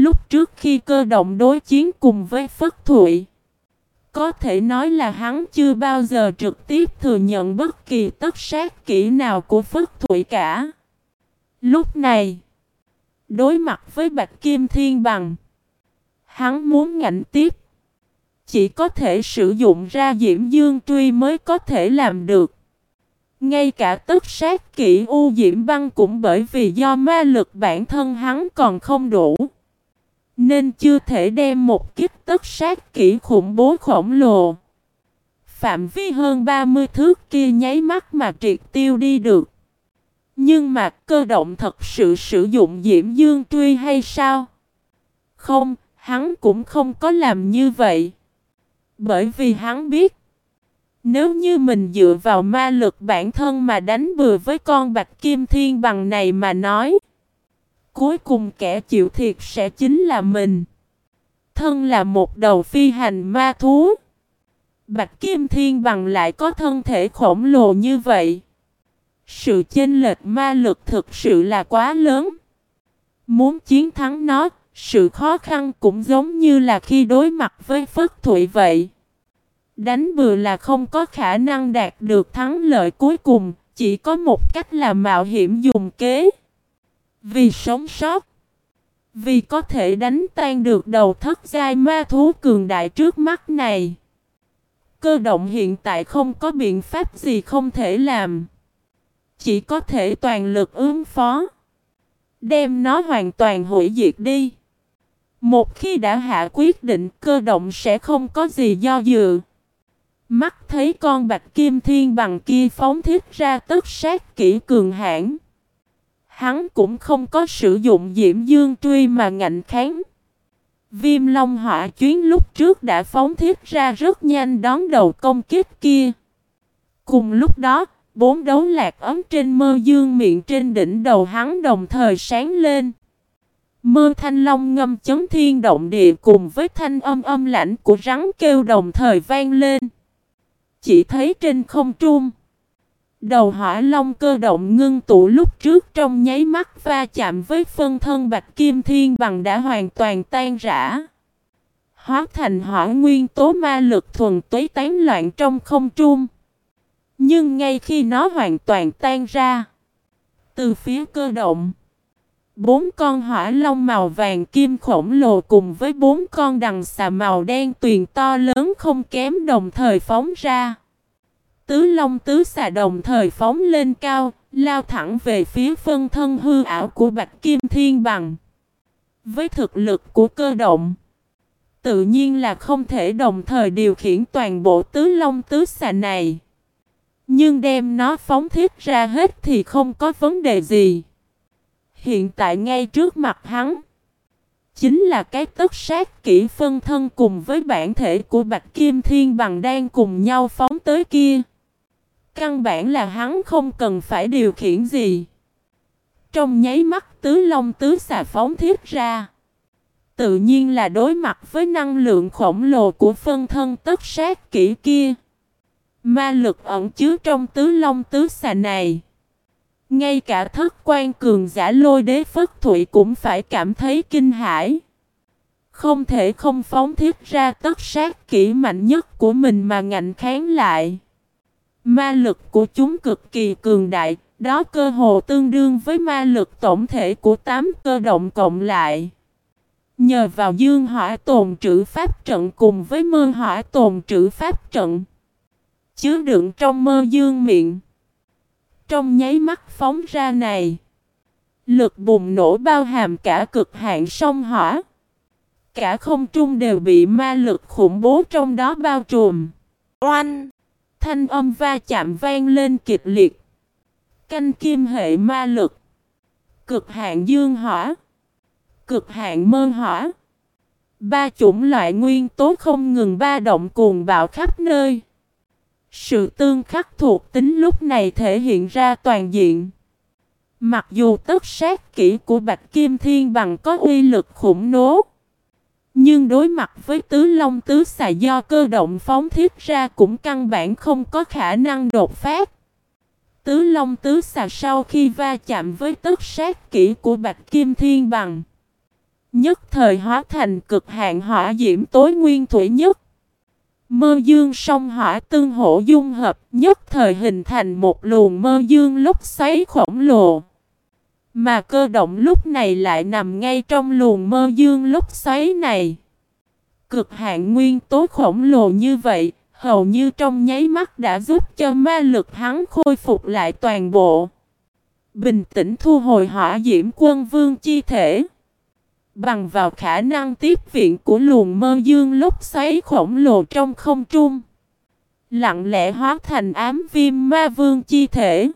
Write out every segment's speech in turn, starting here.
Lúc trước khi cơ động đối chiến cùng với Phất Thụy, có thể nói là hắn chưa bao giờ trực tiếp thừa nhận bất kỳ tất sát kỹ nào của Phất Thụy cả. Lúc này, đối mặt với Bạch Kim Thiên Bằng, hắn muốn ngạnh tiếp. Chỉ có thể sử dụng ra Diễm Dương Truy mới có thể làm được. Ngay cả tất sát kỹ U Diễm Băng cũng bởi vì do ma lực bản thân hắn còn không đủ. Nên chưa thể đem một kích tất sát kỹ khủng bố khổng lồ. Phạm vi hơn 30 thước kia nháy mắt mà triệt tiêu đi được. Nhưng mà cơ động thật sự sử dụng Diễm Dương Truy hay sao? Không, hắn cũng không có làm như vậy. Bởi vì hắn biết nếu như mình dựa vào ma lực bản thân mà đánh bừa với con bạch kim thiên bằng này mà nói. Cuối cùng kẻ chịu thiệt sẽ chính là mình. Thân là một đầu phi hành ma thú. Bạch kim thiên bằng lại có thân thể khổng lồ như vậy. Sự chênh lệch ma lực thực sự là quá lớn. Muốn chiến thắng nó, sự khó khăn cũng giống như là khi đối mặt với Phất Thụy vậy. Đánh bừa là không có khả năng đạt được thắng lợi cuối cùng, chỉ có một cách là mạo hiểm dùng kế. Vì sống sót, vì có thể đánh tan được đầu thất giai ma thú cường đại trước mắt này. Cơ động hiện tại không có biện pháp gì không thể làm. Chỉ có thể toàn lực ứng phó. Đem nó hoàn toàn hủy diệt đi. Một khi đã hạ quyết định cơ động sẽ không có gì do dự. Mắt thấy con bạch kim thiên bằng kia phóng thiết ra tất sát kỹ cường hãn. Hắn cũng không có sử dụng diễm dương truy mà ngạnh kháng. Viêm long hỏa chuyến lúc trước đã phóng thiết ra rất nhanh đón đầu công kích kia. Cùng lúc đó, bốn đấu lạc ấm trên mơ dương miệng trên đỉnh đầu hắn đồng thời sáng lên. Mơ thanh long ngâm chấn thiên động địa cùng với thanh âm âm lãnh của rắn kêu đồng thời vang lên. Chỉ thấy trên không trung. Đầu hỏa long cơ động ngưng tụ lúc trước trong nháy mắt va chạm với phân thân bạch kim thiên bằng đã hoàn toàn tan rã. Hóa thành hỏa nguyên tố ma lực thuần túy tán loạn trong không trung. Nhưng ngay khi nó hoàn toàn tan ra, từ phía cơ động, bốn con hỏa long màu vàng kim khổng lồ cùng với bốn con đằng xà màu đen tuyền to lớn không kém đồng thời phóng ra. Tứ long tứ xà đồng thời phóng lên cao, lao thẳng về phía phân thân hư ảo của Bạch Kim Thiên Bằng. Với thực lực của cơ động, tự nhiên là không thể đồng thời điều khiển toàn bộ tứ long tứ xà này. Nhưng đem nó phóng thiết ra hết thì không có vấn đề gì. Hiện tại ngay trước mặt hắn, chính là cái tất sát kỹ phân thân cùng với bản thể của Bạch Kim Thiên Bằng đang cùng nhau phóng tới kia. Căn bản là hắn không cần phải điều khiển gì. Trong nháy mắt, tứ long tứ xà phóng thiết ra. Tự nhiên là đối mặt với năng lượng khổng lồ của phân thân tất sát kỹ kia. Ma lực ẩn chứa trong tứ long tứ xà này. Ngay cả thất quan cường giả lôi đế phất thụy cũng phải cảm thấy kinh hãi. Không thể không phóng thiết ra tất sát kỹ mạnh nhất của mình mà ngạnh kháng lại. Ma lực của chúng cực kỳ cường đại, đó cơ hồ tương đương với ma lực tổng thể của 8 cơ động cộng lại. Nhờ vào dương hỏa tồn trữ pháp trận cùng với mơ hỏa tồn trữ pháp trận. Chứa đựng trong mơ dương miệng. Trong nháy mắt phóng ra này. Lực bùng nổ bao hàm cả cực hạn sông hỏa. Cả không trung đều bị ma lực khủng bố trong đó bao trùm. Oanh! Thanh âm va chạm vang lên kịch liệt. Canh kim hệ ma lực. Cực hạn dương hỏa. Cực hạn mơ hỏa. Ba chủng loại nguyên tố không ngừng ba động cuồng bạo khắp nơi. Sự tương khắc thuộc tính lúc này thể hiện ra toàn diện. Mặc dù tất sát kỹ của Bạch Kim Thiên bằng có uy lực khủng nố. Nhưng đối mặt với tứ long tứ xà do cơ động phóng thiết ra cũng căn bản không có khả năng đột phát. Tứ long tứ xà sau khi va chạm với tất sát kỹ của Bạch Kim Thiên Bằng. Nhất thời hóa thành cực hạn hỏa diễm tối nguyên thủy nhất. Mơ dương song hỏa tương hỗ dung hợp nhất thời hình thành một luồng mơ dương lúc xoáy khổng lồ. Mà cơ động lúc này lại nằm ngay trong luồng mơ dương lúc xoáy này. Cực hạn nguyên tố khổng lồ như vậy, hầu như trong nháy mắt đã giúp cho ma lực hắn khôi phục lại toàn bộ. Bình tĩnh thu hồi hỏa diễm quân vương chi thể. Bằng vào khả năng tiếp viện của luồng mơ dương lúc xoáy khổng lồ trong không trung. Lặng lẽ hóa thành ám viêm ma vương chi thể.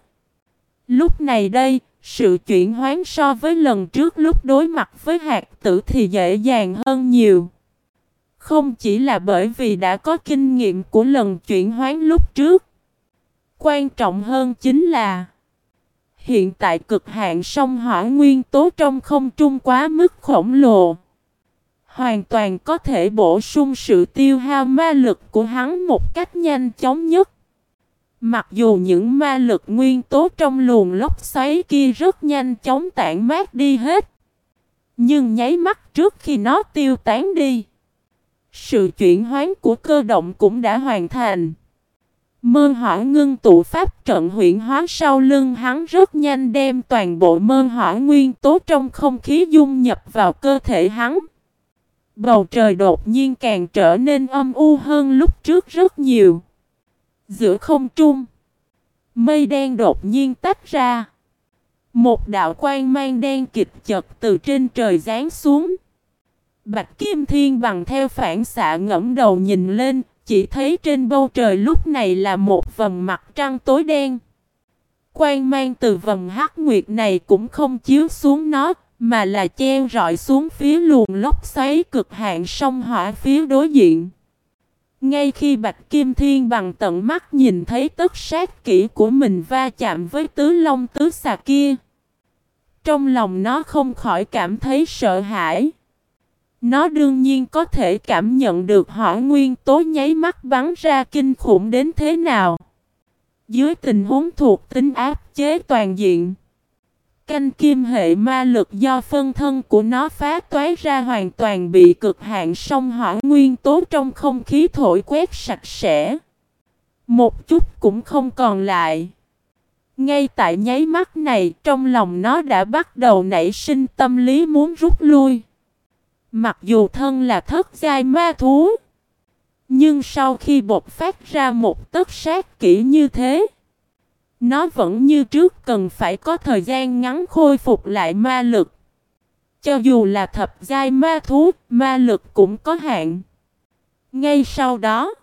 Lúc này đây, sự chuyển hoán so với lần trước lúc đối mặt với hạt tử thì dễ dàng hơn nhiều. Không chỉ là bởi vì đã có kinh nghiệm của lần chuyển hoán lúc trước. Quan trọng hơn chính là, Hiện tại cực hạn sông hỏa nguyên tố trong không trung quá mức khổng lồ. Hoàn toàn có thể bổ sung sự tiêu hao ma lực của hắn một cách nhanh chóng nhất. Mặc dù những ma lực nguyên tố trong luồng lốc xoáy kia rất nhanh chóng tản mát đi hết. Nhưng nháy mắt trước khi nó tiêu tán đi. Sự chuyển hoán của cơ động cũng đã hoàn thành. Mơ hỏa ngưng tụ pháp trận huyện hóa sau lưng hắn rất nhanh đem toàn bộ mơ hỏa nguyên tố trong không khí dung nhập vào cơ thể hắn. Bầu trời đột nhiên càng trở nên âm u hơn lúc trước rất nhiều. Giữa không trung, mây đen đột nhiên tách ra. Một đạo quang mang đen kịch chật từ trên trời giáng xuống. Bạch Kim Thiên bằng theo phản xạ ngẫm đầu nhìn lên, chỉ thấy trên bầu trời lúc này là một vầng mặt trăng tối đen. Quang mang từ vầng hắc nguyệt này cũng không chiếu xuống nó, mà là treo rọi xuống phía luồng lốc xoáy cực hạn sông hỏa phía đối diện. Ngay khi Bạch Kim Thiên bằng tận mắt nhìn thấy tất sát kỹ của mình va chạm với tứ long tứ xà kia. Trong lòng nó không khỏi cảm thấy sợ hãi. Nó đương nhiên có thể cảm nhận được hỏa nguyên tố nháy mắt bắn ra kinh khủng đến thế nào. Dưới tình huống thuộc tính áp chế toàn diện. Canh kim hệ ma lực do phân thân của nó phá toái ra hoàn toàn bị cực hạn sông hỏa nguyên tố trong không khí thổi quét sạch sẽ. Một chút cũng không còn lại. Ngay tại nháy mắt này, trong lòng nó đã bắt đầu nảy sinh tâm lý muốn rút lui. Mặc dù thân là thất giai ma thú. Nhưng sau khi bộc phát ra một tất sát kỹ như thế. Nó vẫn như trước cần phải có thời gian ngắn khôi phục lại ma lực. Cho dù là thập giai ma thú, ma lực cũng có hạn. Ngay sau đó,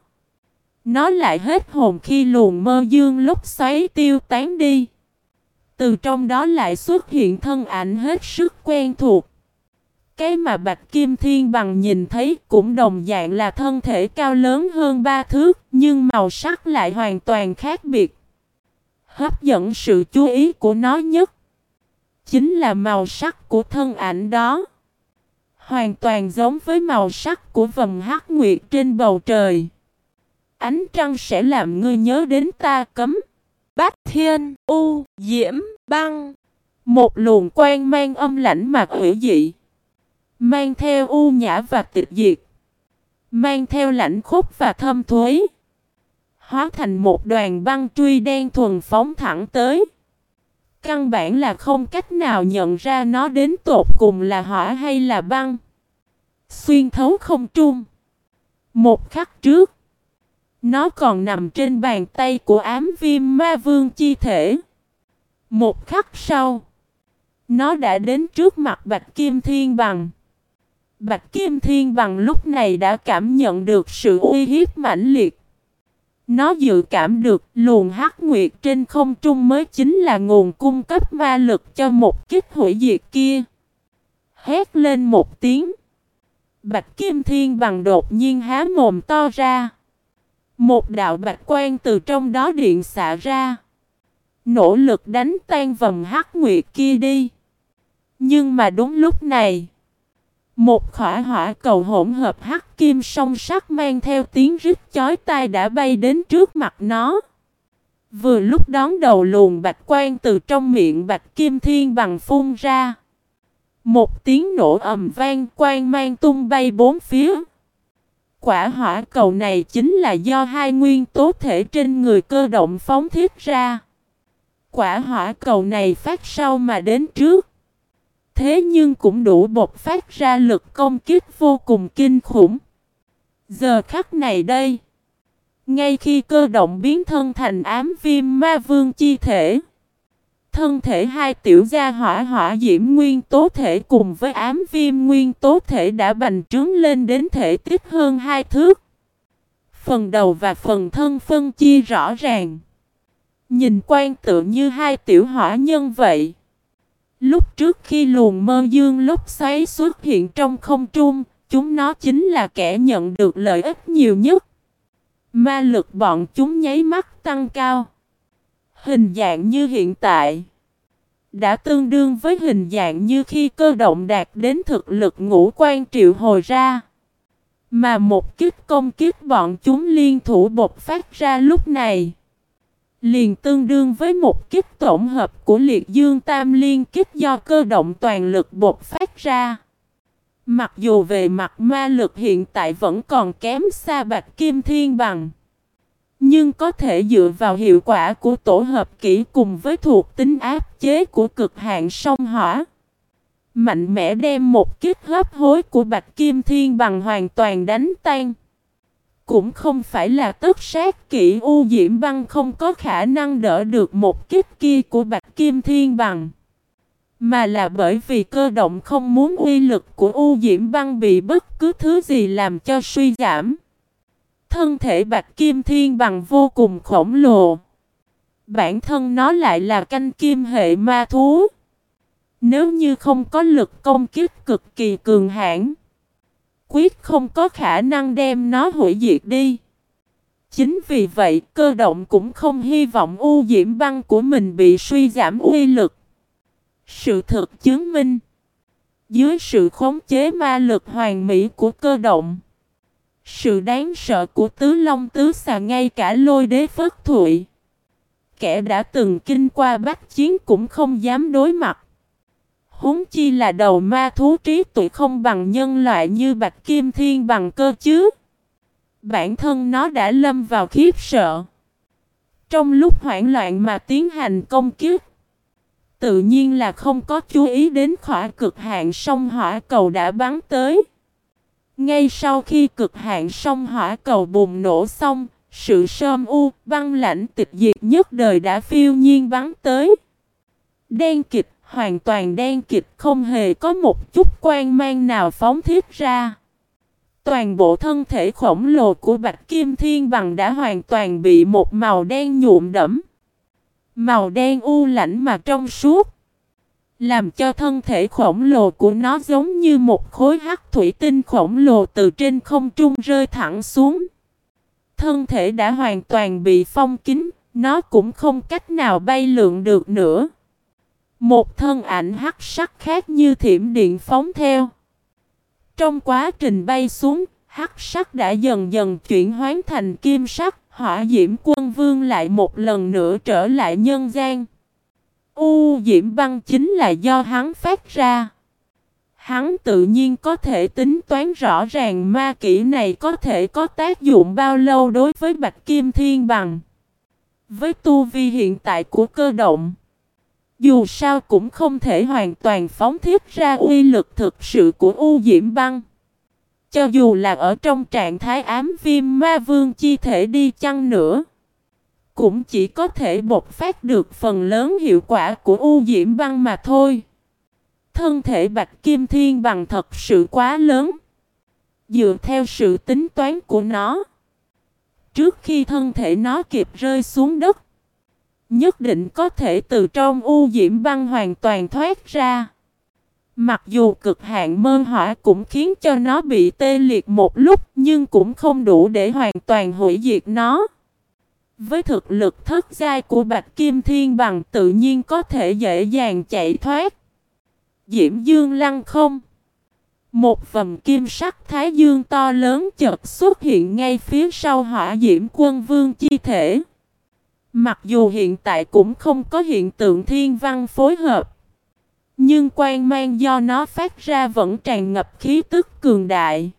nó lại hết hồn khi luồng mơ dương lúc xoáy tiêu tán đi. Từ trong đó lại xuất hiện thân ảnh hết sức quen thuộc. Cái mà Bạch Kim Thiên Bằng nhìn thấy cũng đồng dạng là thân thể cao lớn hơn ba thước, nhưng màu sắc lại hoàn toàn khác biệt. Hấp dẫn sự chú ý của nó nhất chính là màu sắc của thân ảnh đó. Hoàn toàn giống với màu sắc của vầng hắc nguyệt trên bầu trời. Ánh trăng sẽ làm ngươi nhớ đến ta cấm. Bát Thiên, U, Diễm, Băng Một luồng quang mang âm lãnh mà hủy dị, Mang theo u nhã và tịch diệt. Mang theo lãnh khúc và thâm thuế. Hóa thành một đoàn băng truy đen thuần phóng thẳng tới. Căn bản là không cách nào nhận ra nó đến tột cùng là hỏa hay là băng. Xuyên thấu không trung. Một khắc trước. Nó còn nằm trên bàn tay của ám viêm ma vương chi thể. Một khắc sau. Nó đã đến trước mặt Bạch Kim Thiên Bằng. Bạch Kim Thiên bằng lúc này đã cảm nhận được sự uy hiếp mãnh liệt. Nó dự cảm được luồng hắc nguyệt trên không trung mới chính là nguồn cung cấp ma lực cho một kích hủy diệt kia. Hét lên một tiếng. Bạch Kim Thiên bằng đột nhiên há mồm to ra. Một đạo bạch quan từ trong đó điện xạ ra. Nỗ lực đánh tan vầng hắc nguyệt kia đi. Nhưng mà đúng lúc này. Một khỏa hỏa cầu hỗn hợp hắc kim song sắc mang theo tiếng rít chói tai đã bay đến trước mặt nó. Vừa lúc đón đầu luồng bạch quan từ trong miệng bạch kim thiên bằng phun ra. Một tiếng nổ ầm vang quang mang tung bay bốn phía. Quả hỏa cầu này chính là do hai nguyên tố thể trên người cơ động phóng thiết ra. Quả hỏa cầu này phát sau mà đến trước. Thế nhưng cũng đủ bộc phát ra lực công kích vô cùng kinh khủng. Giờ khắc này đây. Ngay khi cơ động biến thân thành ám viêm ma vương chi thể. Thân thể hai tiểu gia hỏa hỏa diễm nguyên tố thể cùng với ám viêm nguyên tố thể đã bành trướng lên đến thể tích hơn hai thước. Phần đầu và phần thân phân chia rõ ràng. Nhìn quan tự như hai tiểu hỏa nhân vậy. Lúc trước khi luồng mơ dương lúc xoáy xuất hiện trong không trung, chúng nó chính là kẻ nhận được lợi ích nhiều nhất. Ma lực bọn chúng nháy mắt tăng cao. Hình dạng như hiện tại đã tương đương với hình dạng như khi cơ động đạt đến thực lực ngũ quan triệu hồi ra. Mà một kích công kích bọn chúng liên thủ bộc phát ra lúc này. Liền tương đương với một kích tổng hợp của liệt dương tam liên kích do cơ động toàn lực bộc phát ra. Mặc dù về mặt ma lực hiện tại vẫn còn kém xa bạch kim thiên bằng. Nhưng có thể dựa vào hiệu quả của tổ hợp kỹ cùng với thuộc tính áp chế của cực hạn sông hỏa. Mạnh mẽ đem một kích hấp hối của Bạch Kim Thiên bằng hoàn toàn đánh tan. Cũng không phải là tất sát kỹ U Diễm Băng không có khả năng đỡ được một kích kia của Bạch Kim Thiên bằng. Mà là bởi vì cơ động không muốn uy lực của U Diễm Băng bị bất cứ thứ gì làm cho suy giảm. Thân thể Bạch Kim Thiên bằng vô cùng khổng lồ. Bản thân nó lại là canh kim hệ ma thú. Nếu như không có lực công kích cực kỳ cường hãn, quyết không có khả năng đem nó hủy diệt đi. Chính vì vậy, cơ động cũng không hy vọng u diễm băng của mình bị suy giảm uy lực. Sự thực chứng minh, dưới sự khống chế ma lực hoàn mỹ của cơ động, sự đáng sợ của tứ long tứ xà ngay cả lôi đế phất thụy. Kẻ đã từng kinh qua bách chiến cũng không dám đối mặt. Húng chi là đầu ma thú trí tuệ không bằng nhân loại như bạch kim thiên bằng cơ chứ. Bản thân nó đã lâm vào khiếp sợ. Trong lúc hoảng loạn mà tiến hành công kiếp. Tự nhiên là không có chú ý đến khỏa cực hạn sông hỏa cầu đã bắn tới. Ngay sau khi cực hạn sông hỏa cầu bùng nổ xong, sự sơm u, băng lãnh tịch diệt nhất đời đã phiêu nhiên bắn tới. Đen kịch, hoàn toàn đen kịch, không hề có một chút quan mang nào phóng thiết ra. Toàn bộ thân thể khổng lồ của Bạch Kim Thiên Bằng đã hoàn toàn bị một màu đen nhuộm đẫm. Màu đen u lãnh mà trong suốt. Làm cho thân thể khổng lồ của nó giống như một khối hắc thủy tinh khổng lồ từ trên không trung rơi thẳng xuống. Thân thể đã hoàn toàn bị phong kín, nó cũng không cách nào bay lượn được nữa. Một thân ảnh hắc sắc khác như thiểm điện phóng theo. Trong quá trình bay xuống, hắc sắc đã dần dần chuyển hóa thành kim sắc, hỏa diễm quân vương lại một lần nữa trở lại nhân gian. U diễm băng chính là do hắn phát ra. Hắn tự nhiên có thể tính toán rõ ràng ma kỹ này có thể có tác dụng bao lâu đối với Bạch Kim Thiên Bằng. Với tu vi hiện tại của cơ động, dù sao cũng không thể hoàn toàn phóng thiết ra uy lực thực sự của U Diễm Băng. Cho dù là ở trong trạng thái ám viêm ma vương chi thể đi chăng nữa cũng chỉ có thể bộc phát được phần lớn hiệu quả của U Diễm Băng mà thôi. Thân thể Bạch Kim Thiên bằng thật sự quá lớn. Dựa theo sự tính toán của nó, trước khi thân thể nó kịp rơi xuống đất, nhất định có thể từ trong U Diễm Băng hoàn toàn thoát ra. Mặc dù cực hạn mơ hỏa cũng khiến cho nó bị tê liệt một lúc, nhưng cũng không đủ để hoàn toàn hủy diệt nó. Với thực lực thất giai của Bạch Kim Thiên bằng tự nhiên có thể dễ dàng chạy thoát. Diễm Dương lăng không. Một vầm kim sắc thái dương to lớn chợt xuất hiện ngay phía sau hỏa diễm quân vương chi thể. Mặc dù hiện tại cũng không có hiện tượng thiên văn phối hợp. Nhưng quan mang do nó phát ra vẫn tràn ngập khí tức cường đại.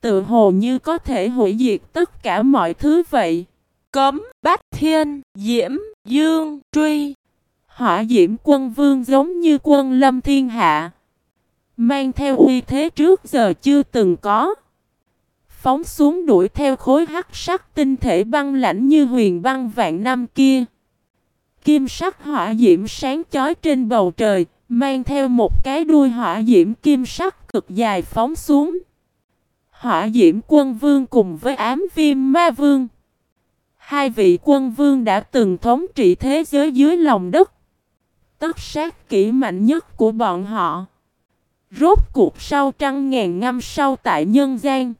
Tự hồ như có thể hủy diệt tất cả mọi thứ vậy. Cấm, bát thiên, diễm, dương, truy. Hỏa diễm quân vương giống như quân lâm thiên hạ. Mang theo uy thế trước giờ chưa từng có. Phóng xuống đuổi theo khối hắc sắc tinh thể băng lãnh như huyền băng vạn năm kia. Kim sắc hỏa diễm sáng chói trên bầu trời, mang theo một cái đuôi hỏa diễm kim sắc cực dài phóng xuống. Hỏa diễm quân vương cùng với ám viêm ma vương. Hai vị quân vương đã từng thống trị thế giới dưới lòng đất. Tất sát kỹ mạnh nhất của bọn họ. Rốt cuộc sau trăng ngàn năm sau tại nhân gian.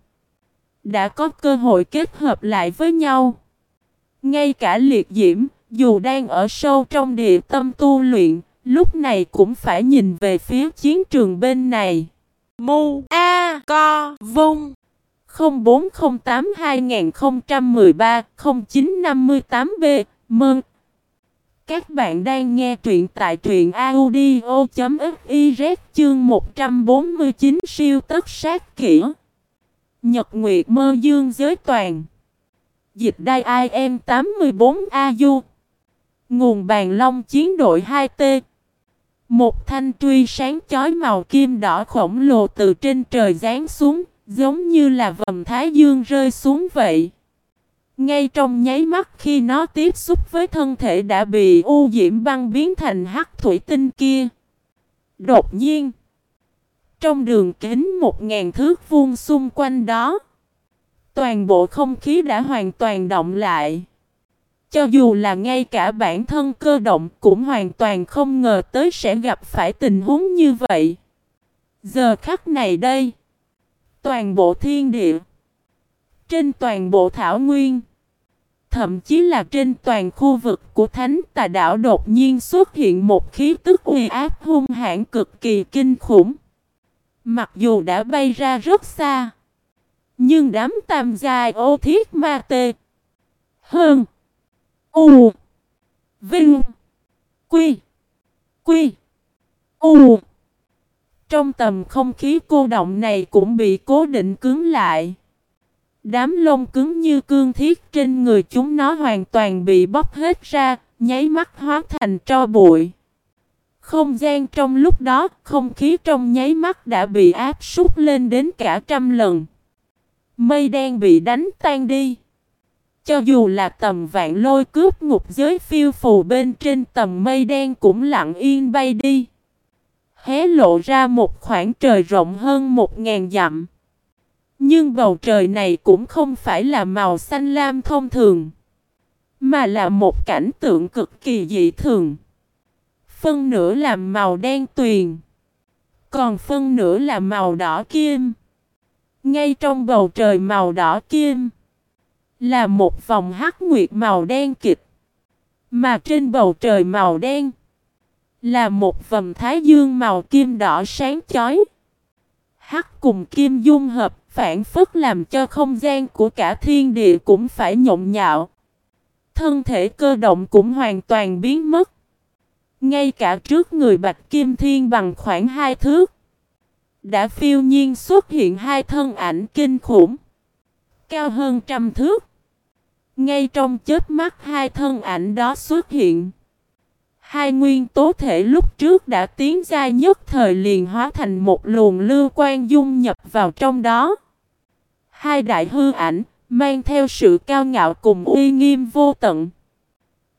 Đã có cơ hội kết hợp lại với nhau. Ngay cả liệt diễm, dù đang ở sâu trong địa tâm tu luyện, lúc này cũng phải nhìn về phía chiến trường bên này. Mu A Co Vung 0408 2013 0958B Mừng! Các bạn đang nghe truyện tại truyện audio.fiz chương 149 siêu tất sát kỹ. Nhật Nguyệt mơ dương giới toàn. Dịch đai IM 84AU. Nguồn bàn long chiến đội 2T. Một thanh truy sáng chói màu kim đỏ khổng lồ từ trên trời giáng xuống, giống như là vầm thái dương rơi xuống vậy. Ngay trong nháy mắt khi nó tiếp xúc với thân thể đã bị u diễm băng biến thành hắc thủy tinh kia. Đột nhiên, trong đường kính một ngàn thước vuông xung quanh đó, toàn bộ không khí đã hoàn toàn động lại. Cho dù là ngay cả bản thân cơ động cũng hoàn toàn không ngờ tới sẽ gặp phải tình huống như vậy. Giờ khắc này đây, toàn bộ thiên địa, trên toàn bộ thảo nguyên, thậm chí là trên toàn khu vực của thánh tà đảo đột nhiên xuất hiện một khí tức uy áp hung hãn cực kỳ kinh khủng. Mặc dù đã bay ra rất xa, nhưng đám tam dài ô thiết ma tê hơn U Vinh Quy Quy U Trong tầm không khí cô động này cũng bị cố định cứng lại. Đám lông cứng như cương thiết trên người chúng nó hoàn toàn bị bóc hết ra, nháy mắt hóa thành tro bụi. Không gian trong lúc đó, không khí trong nháy mắt đã bị áp súc lên đến cả trăm lần. Mây đen bị đánh tan đi. Cho dù là tầm vạn lôi cướp ngục giới phiêu phù bên trên tầm mây đen cũng lặng yên bay đi. Hé lộ ra một khoảng trời rộng hơn một ngàn dặm. Nhưng bầu trời này cũng không phải là màu xanh lam thông thường. Mà là một cảnh tượng cực kỳ dị thường. Phân nửa là màu đen tuyền. Còn phân nửa là màu đỏ kim. Ngay trong bầu trời màu đỏ kim là một vòng hắc nguyệt màu đen kịch. Mà trên bầu trời màu đen là một vầng thái dương màu kim đỏ sáng chói. Hắc cùng kim dung hợp phản phất làm cho không gian của cả thiên địa cũng phải nhộn nhạo. Thân thể cơ động cũng hoàn toàn biến mất. Ngay cả trước người Bạch Kim Thiên bằng khoảng hai thước. Đã phiêu nhiên xuất hiện hai thân ảnh kinh khủng. Cao hơn trăm thước. Ngay trong chết mắt hai thân ảnh đó xuất hiện. Hai nguyên tố thể lúc trước đã tiến ra nhất thời liền hóa thành một luồng lưu quan dung nhập vào trong đó. Hai đại hư ảnh, mang theo sự cao ngạo cùng uy nghiêm vô tận.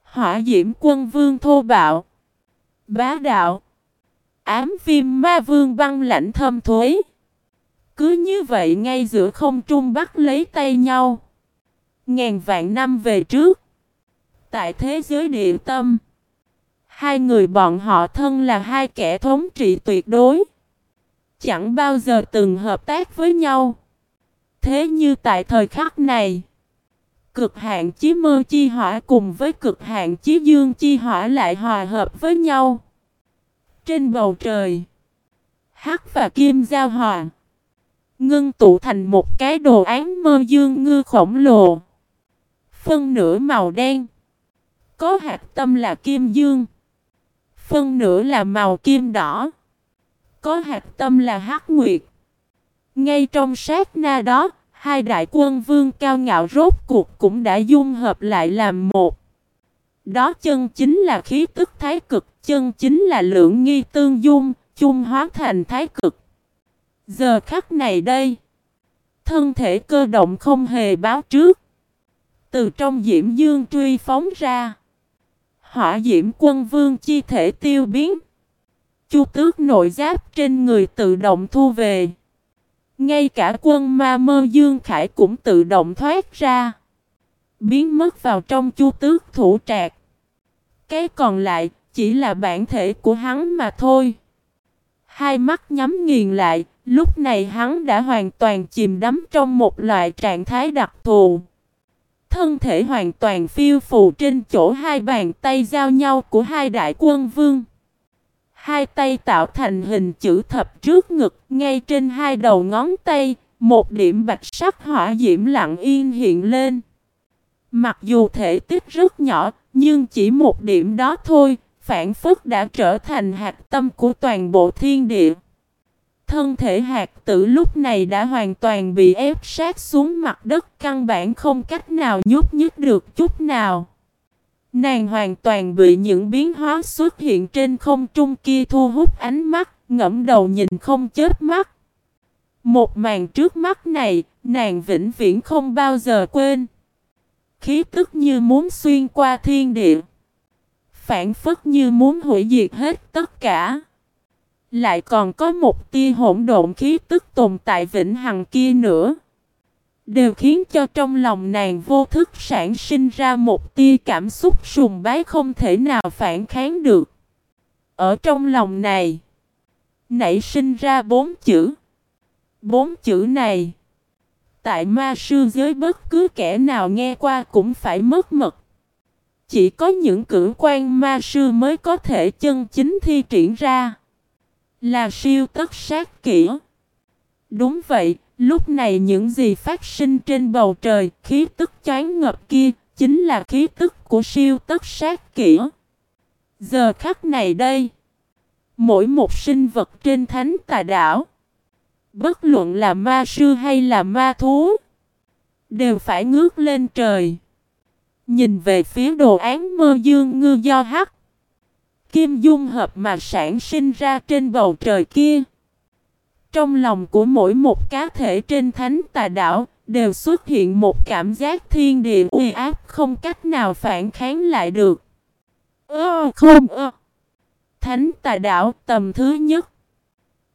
Hỏa diễm quân vương thô bạo. Bá đạo. Ám viêm ma vương băng lãnh thâm thuế. Cứ như vậy ngay giữa không trung bắt lấy tay nhau. Ngàn vạn năm về trước. Tại thế giới địa tâm. Hai người bọn họ thân là hai kẻ thống trị tuyệt đối. Chẳng bao giờ từng hợp tác với nhau. Thế như tại thời khắc này. Cực hạn chí mơ chi hỏa cùng với cực hạn chí dương chi hỏa lại hòa hợp với nhau. Trên bầu trời. Hắc và kim giao hòa. Ngưng tụ thành một cái đồ án mơ dương ngư khổng lồ. Phân nửa màu đen. Có hạt tâm là kim dương phân nửa là màu kim đỏ. Có hạt tâm là hắc nguyệt. Ngay trong sát na đó, hai đại quân vương cao ngạo rốt cuộc cũng đã dung hợp lại làm một. Đó chân chính là khí tức thái cực, chân chính là lượng nghi tương dung, chung hóa thành thái cực. Giờ khắc này đây, thân thể cơ động không hề báo trước. Từ trong diễm dương truy phóng ra, hỏa diễm quân vương chi thể tiêu biến. Chu tước nội giáp trên người tự động thu về. Ngay cả quân ma mơ dương khải cũng tự động thoát ra. Biến mất vào trong chu tước thủ trạc. Cái còn lại chỉ là bản thể của hắn mà thôi. Hai mắt nhắm nghiền lại, lúc này hắn đã hoàn toàn chìm đắm trong một loại trạng thái đặc thù. Thân thể hoàn toàn phiêu phù trên chỗ hai bàn tay giao nhau của hai đại quân vương. Hai tay tạo thành hình chữ thập trước ngực, ngay trên hai đầu ngón tay, một điểm bạch sắc hỏa diễm lặng yên hiện lên. Mặc dù thể tích rất nhỏ, nhưng chỉ một điểm đó thôi, phản phất đã trở thành hạt tâm của toàn bộ thiên địa. Thân thể hạt tử lúc này đã hoàn toàn bị ép sát xuống mặt đất căn bản không cách nào nhúc nhích được chút nào. Nàng hoàn toàn bị những biến hóa xuất hiện trên không trung kia thu hút ánh mắt, ngẫm đầu nhìn không chết mắt. Một màn trước mắt này, nàng vĩnh viễn không bao giờ quên. Khí tức như muốn xuyên qua thiên địa. Phản phất như muốn hủy diệt hết tất cả. Lại còn có một tia hỗn độn khí tức tồn tại vĩnh hằng kia nữa. Đều khiến cho trong lòng nàng vô thức sản sinh ra một tia cảm xúc sùng bái không thể nào phản kháng được. Ở trong lòng này, nảy sinh ra bốn chữ. Bốn chữ này, tại ma sư giới bất cứ kẻ nào nghe qua cũng phải mất mật. Chỉ có những cử quan ma sư mới có thể chân chính thi triển ra. Là siêu tất sát kỹ. Đúng vậy, lúc này những gì phát sinh trên bầu trời, khí tức choáng ngập kia, chính là khí tức của siêu tất sát kỹ. Giờ khắc này đây, mỗi một sinh vật trên thánh tà đảo, bất luận là ma sư hay là ma thú, đều phải ngước lên trời. Nhìn về phía đồ án mơ dương ngư do hắc. Kim dung hợp mà sản sinh ra trên bầu trời kia. Trong lòng của mỗi một cá thể trên thánh tà đảo đều xuất hiện một cảm giác thiên địa uy áp không cách nào phản kháng lại được. Ơ không ơ. Thánh tà đảo tầm thứ nhất.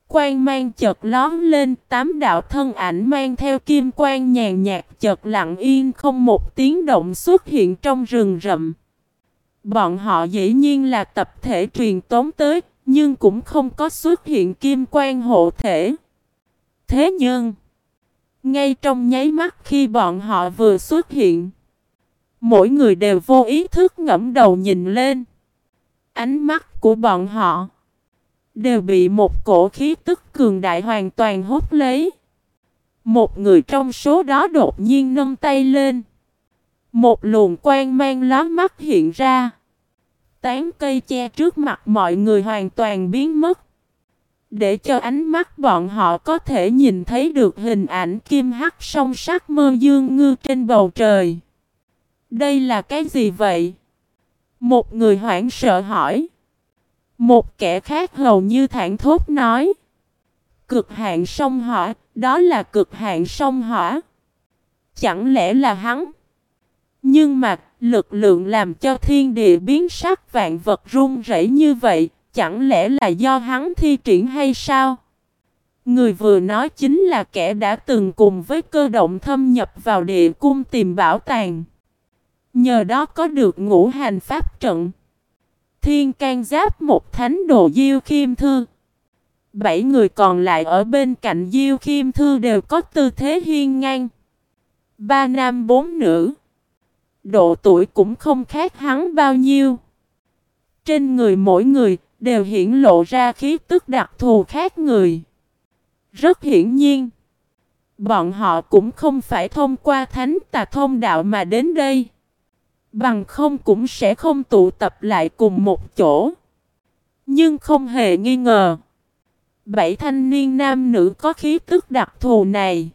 Quang mang chợt lón lên, tám đạo thân ảnh mang theo kim quang nhàn nhạt chợt lặng yên không một tiếng động xuất hiện trong rừng rậm. Bọn họ dĩ nhiên là tập thể truyền tống tới, nhưng cũng không có xuất hiện kim quan hộ thể. Thế nhưng, ngay trong nháy mắt khi bọn họ vừa xuất hiện, mỗi người đều vô ý thức ngẫm đầu nhìn lên. Ánh mắt của bọn họ đều bị một cổ khí tức cường đại hoàn toàn hút lấy. Một người trong số đó đột nhiên nâng tay lên. Một luồng quang mang lóa mắt hiện ra. Tán cây che trước mặt mọi người hoàn toàn biến mất. Để cho ánh mắt bọn họ có thể nhìn thấy được hình ảnh kim hắc song sắc mơ dương ngư trên bầu trời. Đây là cái gì vậy? Một người hoảng sợ hỏi. Một kẻ khác hầu như thản thốt nói. Cực hạn sông hỏa, đó là cực hạn sông hỏa. Chẳng lẽ là hắn? Nhưng mà, lực lượng làm cho thiên địa biến sắc vạn vật run rẩy như vậy, chẳng lẽ là do hắn thi triển hay sao? Người vừa nói chính là kẻ đã từng cùng với cơ động thâm nhập vào địa cung tìm bảo tàng. Nhờ đó có được ngũ hành pháp trận. Thiên can giáp một thánh đồ Diêu Khiêm Thư. Bảy người còn lại ở bên cạnh Diêu Khiêm Thư đều có tư thế hiên ngang. Ba nam bốn nữ. Độ tuổi cũng không khác hắn bao nhiêu. Trên người mỗi người đều hiển lộ ra khí tức đặc thù khác người. Rất hiển nhiên. Bọn họ cũng không phải thông qua thánh tà thông đạo mà đến đây. Bằng không cũng sẽ không tụ tập lại cùng một chỗ. Nhưng không hề nghi ngờ. Bảy thanh niên nam nữ có khí tức đặc thù này.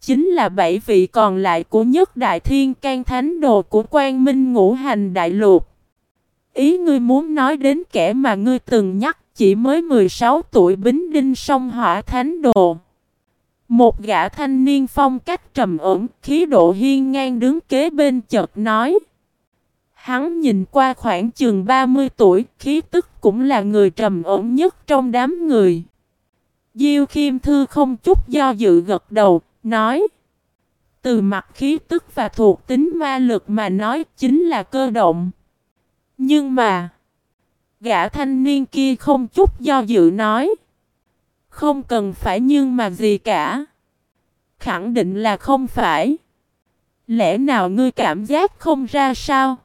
Chính là bảy vị còn lại của nhất đại thiên can thánh đồ của quan minh ngũ hành đại lục. Ý ngươi muốn nói đến kẻ mà ngươi từng nhắc chỉ mới 16 tuổi bính đinh song hỏa thánh đồ. Một gã thanh niên phong cách trầm ổn, khí độ hiên ngang đứng kế bên chợt nói. Hắn nhìn qua khoảng chừng 30 tuổi, khí tức cũng là người trầm ổn nhất trong đám người. Diêu Khiêm Thư không chút do dự gật đầu, nói. Từ mặt khí tức và thuộc tính ma lực mà nói chính là cơ động. Nhưng mà, gã thanh niên kia không chút do dự nói. Không cần phải nhưng mà gì cả. Khẳng định là không phải. Lẽ nào ngươi cảm giác không ra sao?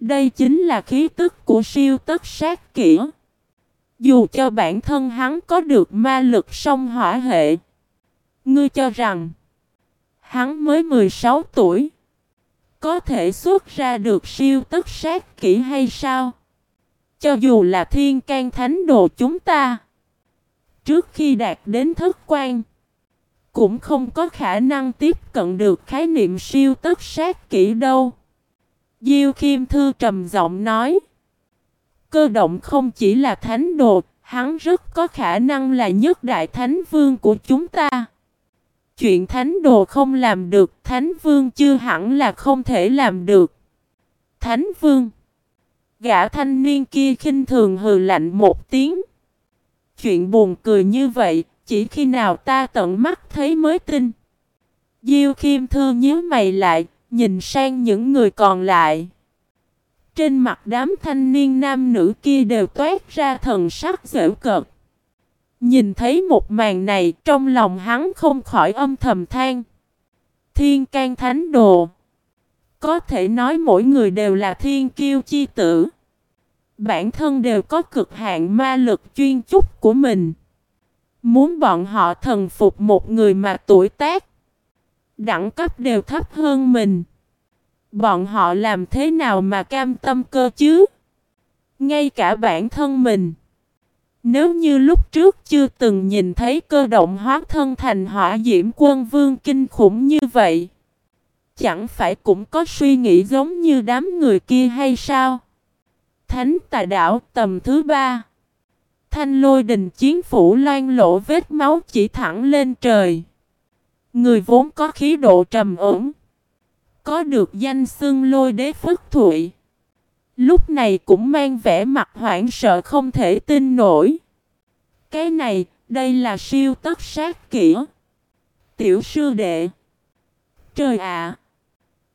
Đây chính là khí tức của siêu tất sát kỹ. Dù cho bản thân hắn có được ma lực song hỏa hệ. Ngươi cho rằng hắn mới 16 tuổi. Có thể xuất ra được siêu tất sát kỹ hay sao? Cho dù là thiên can thánh đồ chúng ta. Trước khi đạt đến thức quan. Cũng không có khả năng tiếp cận được khái niệm siêu tất sát kỹ đâu. Diêu kim Thư trầm giọng nói. Cơ động không chỉ là thánh đồ, hắn rất có khả năng là nhất đại thánh vương của chúng ta. Chuyện thánh đồ không làm được, thánh vương chưa hẳn là không thể làm được. Thánh vương Gã thanh niên kia khinh thường hừ lạnh một tiếng. Chuyện buồn cười như vậy, chỉ khi nào ta tận mắt thấy mới tin. Diêu Khiêm Thư nhíu mày lại, nhìn sang những người còn lại. Trên mặt đám thanh niên nam nữ kia đều toát ra thần sắc dễ cợt. Nhìn thấy một màn này, trong lòng hắn không khỏi âm thầm than. Thiên can thánh đồ. Có thể nói mỗi người đều là thiên kiêu chi tử. Bản thân đều có cực hạn ma lực chuyên chúc của mình. Muốn bọn họ thần phục một người mà tuổi tác. Đẳng cấp đều thấp hơn mình. Bọn họ làm thế nào mà cam tâm cơ chứ? Ngay cả bản thân mình. Nếu như lúc trước chưa từng nhìn thấy cơ động hóa thân thành hỏa diễm quân vương kinh khủng như vậy. Chẳng phải cũng có suy nghĩ giống như đám người kia hay sao? Thánh tà đảo tầm thứ ba. Thanh lôi đình chiến phủ loan lộ vết máu chỉ thẳng lên trời. Người vốn có khí độ trầm ổn. Có được danh xưng lôi đế phất thụy. Lúc này cũng mang vẻ mặt hoảng sợ không thể tin nổi. Cái này, đây là siêu tất sát kỹ. Tiểu sư đệ. Trời ạ!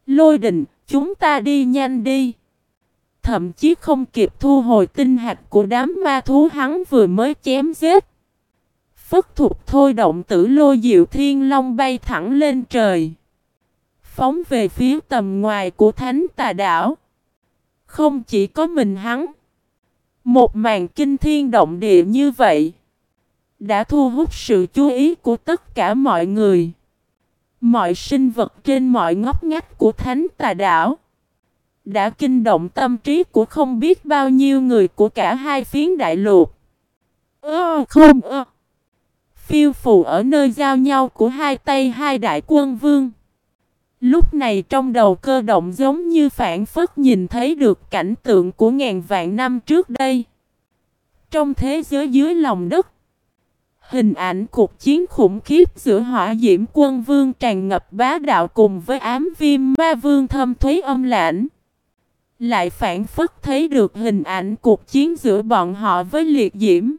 Lôi đình, chúng ta đi nhanh đi. Thậm chí không kịp thu hồi tinh hạt của đám ma thú hắn vừa mới chém giết. Phất thục thôi động tử lôi diệu thiên long bay thẳng lên trời. Phóng về phía tầm ngoài của thánh tà đảo. Không chỉ có mình hắn. Một màn kinh thiên động địa như vậy. Đã thu hút sự chú ý của tất cả mọi người. Mọi sinh vật trên mọi ngóc ngách của thánh tà đảo. Đã kinh động tâm trí của không biết bao nhiêu người của cả hai phiến đại lục. Ơ, không, ơ. Phiêu phù ở nơi giao nhau của hai tay hai đại quân vương. Lúc này trong đầu cơ động giống như phản phất nhìn thấy được cảnh tượng của ngàn vạn năm trước đây. Trong thế giới dưới lòng đất, hình ảnh cuộc chiến khủng khiếp giữa hỏa diễm quân vương tràn ngập bá đạo cùng với ám viêm ma vương thâm thuế âm lãnh. Lại phản phất thấy được hình ảnh cuộc chiến giữa bọn họ với liệt diễm.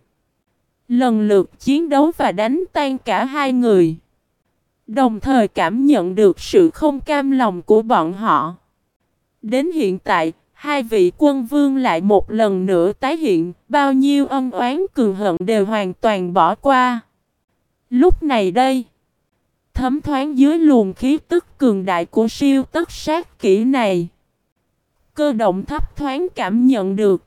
Lần lượt chiến đấu và đánh tan cả hai người. Đồng thời cảm nhận được sự không cam lòng của bọn họ. Đến hiện tại, hai vị quân vương lại một lần nữa tái hiện, bao nhiêu ân oán cường hận đều hoàn toàn bỏ qua. Lúc này đây, thấm thoáng dưới luồng khí tức cường đại của siêu tất sát kỹ này. Cơ động thấp thoáng cảm nhận được.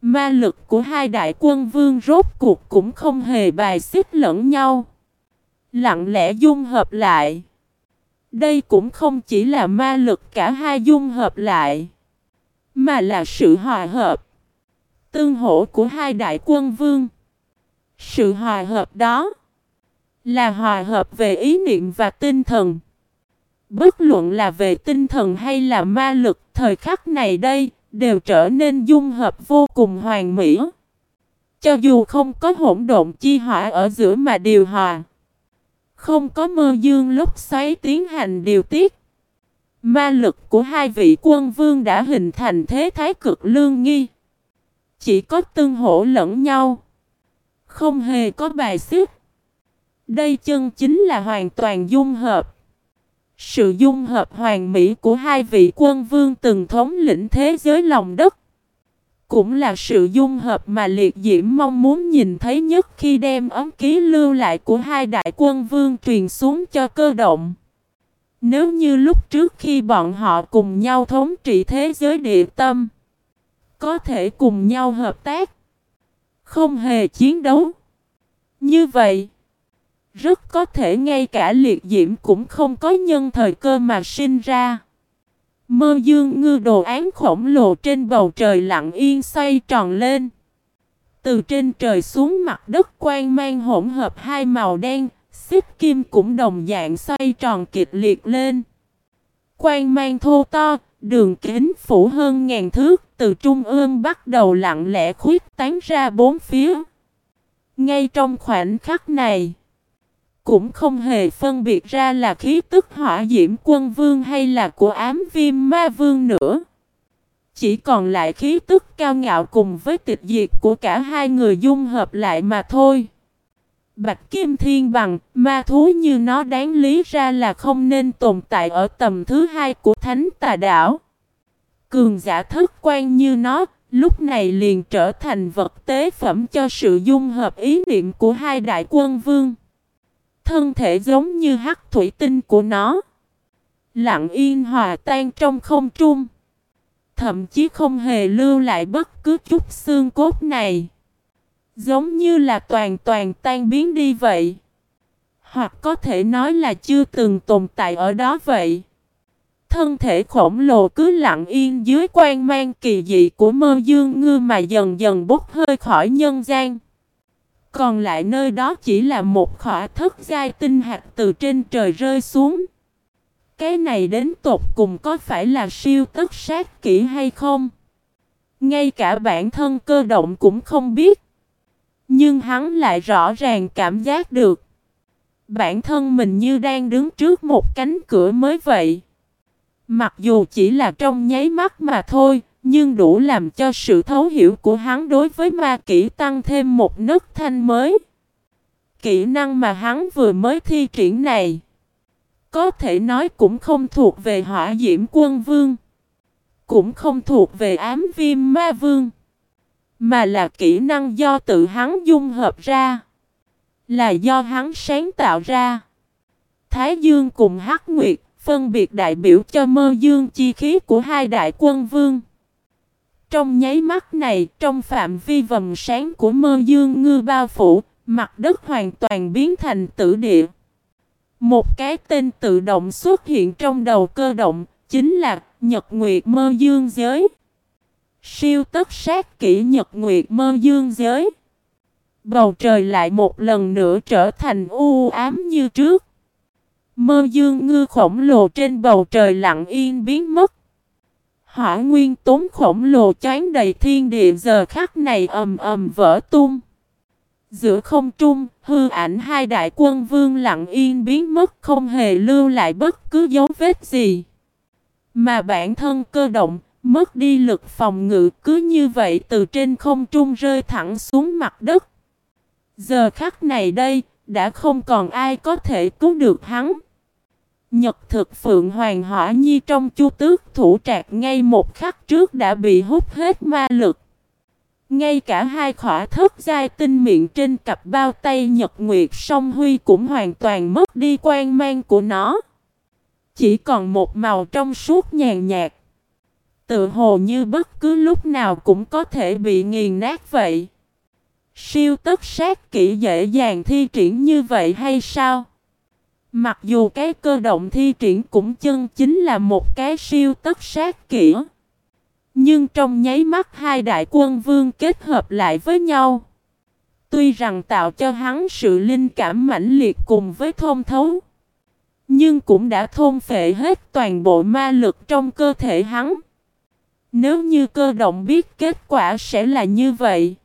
Ma lực của hai đại quân vương rốt cuộc cũng không hề bài xích lẫn nhau. Lặng lẽ dung hợp lại. Đây cũng không chỉ là ma lực cả hai dung hợp lại. Mà là sự hòa hợp. Tương hỗ của hai đại quân vương. Sự hòa hợp đó là hòa hợp về ý niệm và tinh thần. Bất luận là về tinh thần hay là ma lực, thời khắc này đây, đều trở nên dung hợp vô cùng hoàn mỹ. Cho dù không có hỗn độn chi hỏa ở giữa mà điều hòa. Không có mơ dương lúc xoáy tiến hành điều tiết. Ma lực của hai vị quân vương đã hình thành thế thái cực lương nghi. Chỉ có tương hỗ lẫn nhau. Không hề có bài xích. Đây chân chính là hoàn toàn dung hợp. Sự dung hợp hoàn mỹ của hai vị quân vương từng thống lĩnh thế giới lòng đất. Cũng là sự dung hợp mà liệt diễm mong muốn nhìn thấy nhất khi đem ấm ký lưu lại của hai đại quân vương truyền xuống cho cơ động. Nếu như lúc trước khi bọn họ cùng nhau thống trị thế giới địa tâm, có thể cùng nhau hợp tác, không hề chiến đấu. Như vậy, rất có thể ngay cả liệt diễm cũng không có nhân thời cơ mà sinh ra. Mơ dương ngư đồ án khổng lồ trên bầu trời lặng yên xoay tròn lên. Từ trên trời xuống mặt đất quang mang hỗn hợp hai màu đen, xích kim cũng đồng dạng xoay tròn kịch liệt lên. Quang mang thô to, đường kính phủ hơn ngàn thước, từ trung ương bắt đầu lặng lẽ khuyết tán ra bốn phía. Ngay trong khoảnh khắc này, cũng không hề phân biệt ra là khí tức hỏa diễm quân vương hay là của ám viêm ma vương nữa. Chỉ còn lại khí tức cao ngạo cùng với tịch diệt của cả hai người dung hợp lại mà thôi. Bạch Kim Thiên bằng, ma thú như nó đáng lý ra là không nên tồn tại ở tầm thứ hai của Thánh Tà Đảo. Cường giả thức quan như nó, lúc này liền trở thành vật tế phẩm cho sự dung hợp ý niệm của hai đại quân vương. Thân thể giống như hắc thủy tinh của nó. Lặng yên hòa tan trong không trung. Thậm chí không hề lưu lại bất cứ chút xương cốt này. Giống như là toàn toàn tan biến đi vậy. Hoặc có thể nói là chưa từng tồn tại ở đó vậy. Thân thể khổng lồ cứ lặng yên dưới quan mang kỳ dị của mơ dương ngư mà dần dần bốc hơi khỏi nhân gian. Còn lại nơi đó chỉ là một khỏa thất giai tinh hạt từ trên trời rơi xuống. Cái này đến tột cùng có phải là siêu tất sát kỹ hay không? Ngay cả bản thân cơ động cũng không biết. Nhưng hắn lại rõ ràng cảm giác được. Bản thân mình như đang đứng trước một cánh cửa mới vậy. Mặc dù chỉ là trong nháy mắt mà thôi, nhưng đủ làm cho sự thấu hiểu của hắn đối với ma kỹ tăng thêm một nấc thanh mới. Kỹ năng mà hắn vừa mới thi triển này, có thể nói cũng không thuộc về hỏa diễm quân vương, cũng không thuộc về ám viêm ma vương, mà là kỹ năng do tự hắn dung hợp ra, là do hắn sáng tạo ra. Thái Dương cùng Hắc Nguyệt phân biệt đại biểu cho mơ dương chi khí của hai đại quân vương. Trong nháy mắt này, trong phạm vi vầng sáng của mơ dương ngư bao phủ, mặt đất hoàn toàn biến thành tử địa. Một cái tên tự động xuất hiện trong đầu cơ động, chính là Nhật Nguyệt Mơ Dương Giới. Siêu tất sát kỹ Nhật Nguyệt Mơ Dương Giới. Bầu trời lại một lần nữa trở thành u ám như trước. Mơ dương ngư khổng lồ trên bầu trời lặng yên biến mất. Hỏa nguyên tốn khổng lồ chán đầy thiên địa giờ khắc này ầm ầm vỡ tung. Giữa không trung, hư ảnh hai đại quân vương lặng yên biến mất không hề lưu lại bất cứ dấu vết gì. Mà bản thân cơ động, mất đi lực phòng ngự cứ như vậy từ trên không trung rơi thẳng xuống mặt đất. Giờ khắc này đây, đã không còn ai có thể cứu được hắn. Nhật thực Phượng Hoàng Hỏa Nhi trong chu tước thủ trạc ngay một khắc trước đã bị hút hết ma lực. Ngay cả hai khỏa thất giai tinh miệng trên cặp bao tay Nhật Nguyệt song Huy cũng hoàn toàn mất đi quan mang của nó. Chỉ còn một màu trong suốt nhàn nhạt. Tự hồ như bất cứ lúc nào cũng có thể bị nghiền nát vậy. Siêu tất sát kỹ dễ dàng thi triển như vậy hay sao? Mặc dù cái cơ động thi triển cũng chân chính là một cái siêu tất sát kỹ. Nhưng trong nháy mắt hai đại quân vương kết hợp lại với nhau. Tuy rằng tạo cho hắn sự linh cảm mãnh liệt cùng với thông thấu. Nhưng cũng đã thôn phệ hết toàn bộ ma lực trong cơ thể hắn. Nếu như cơ động biết kết quả sẽ là như vậy.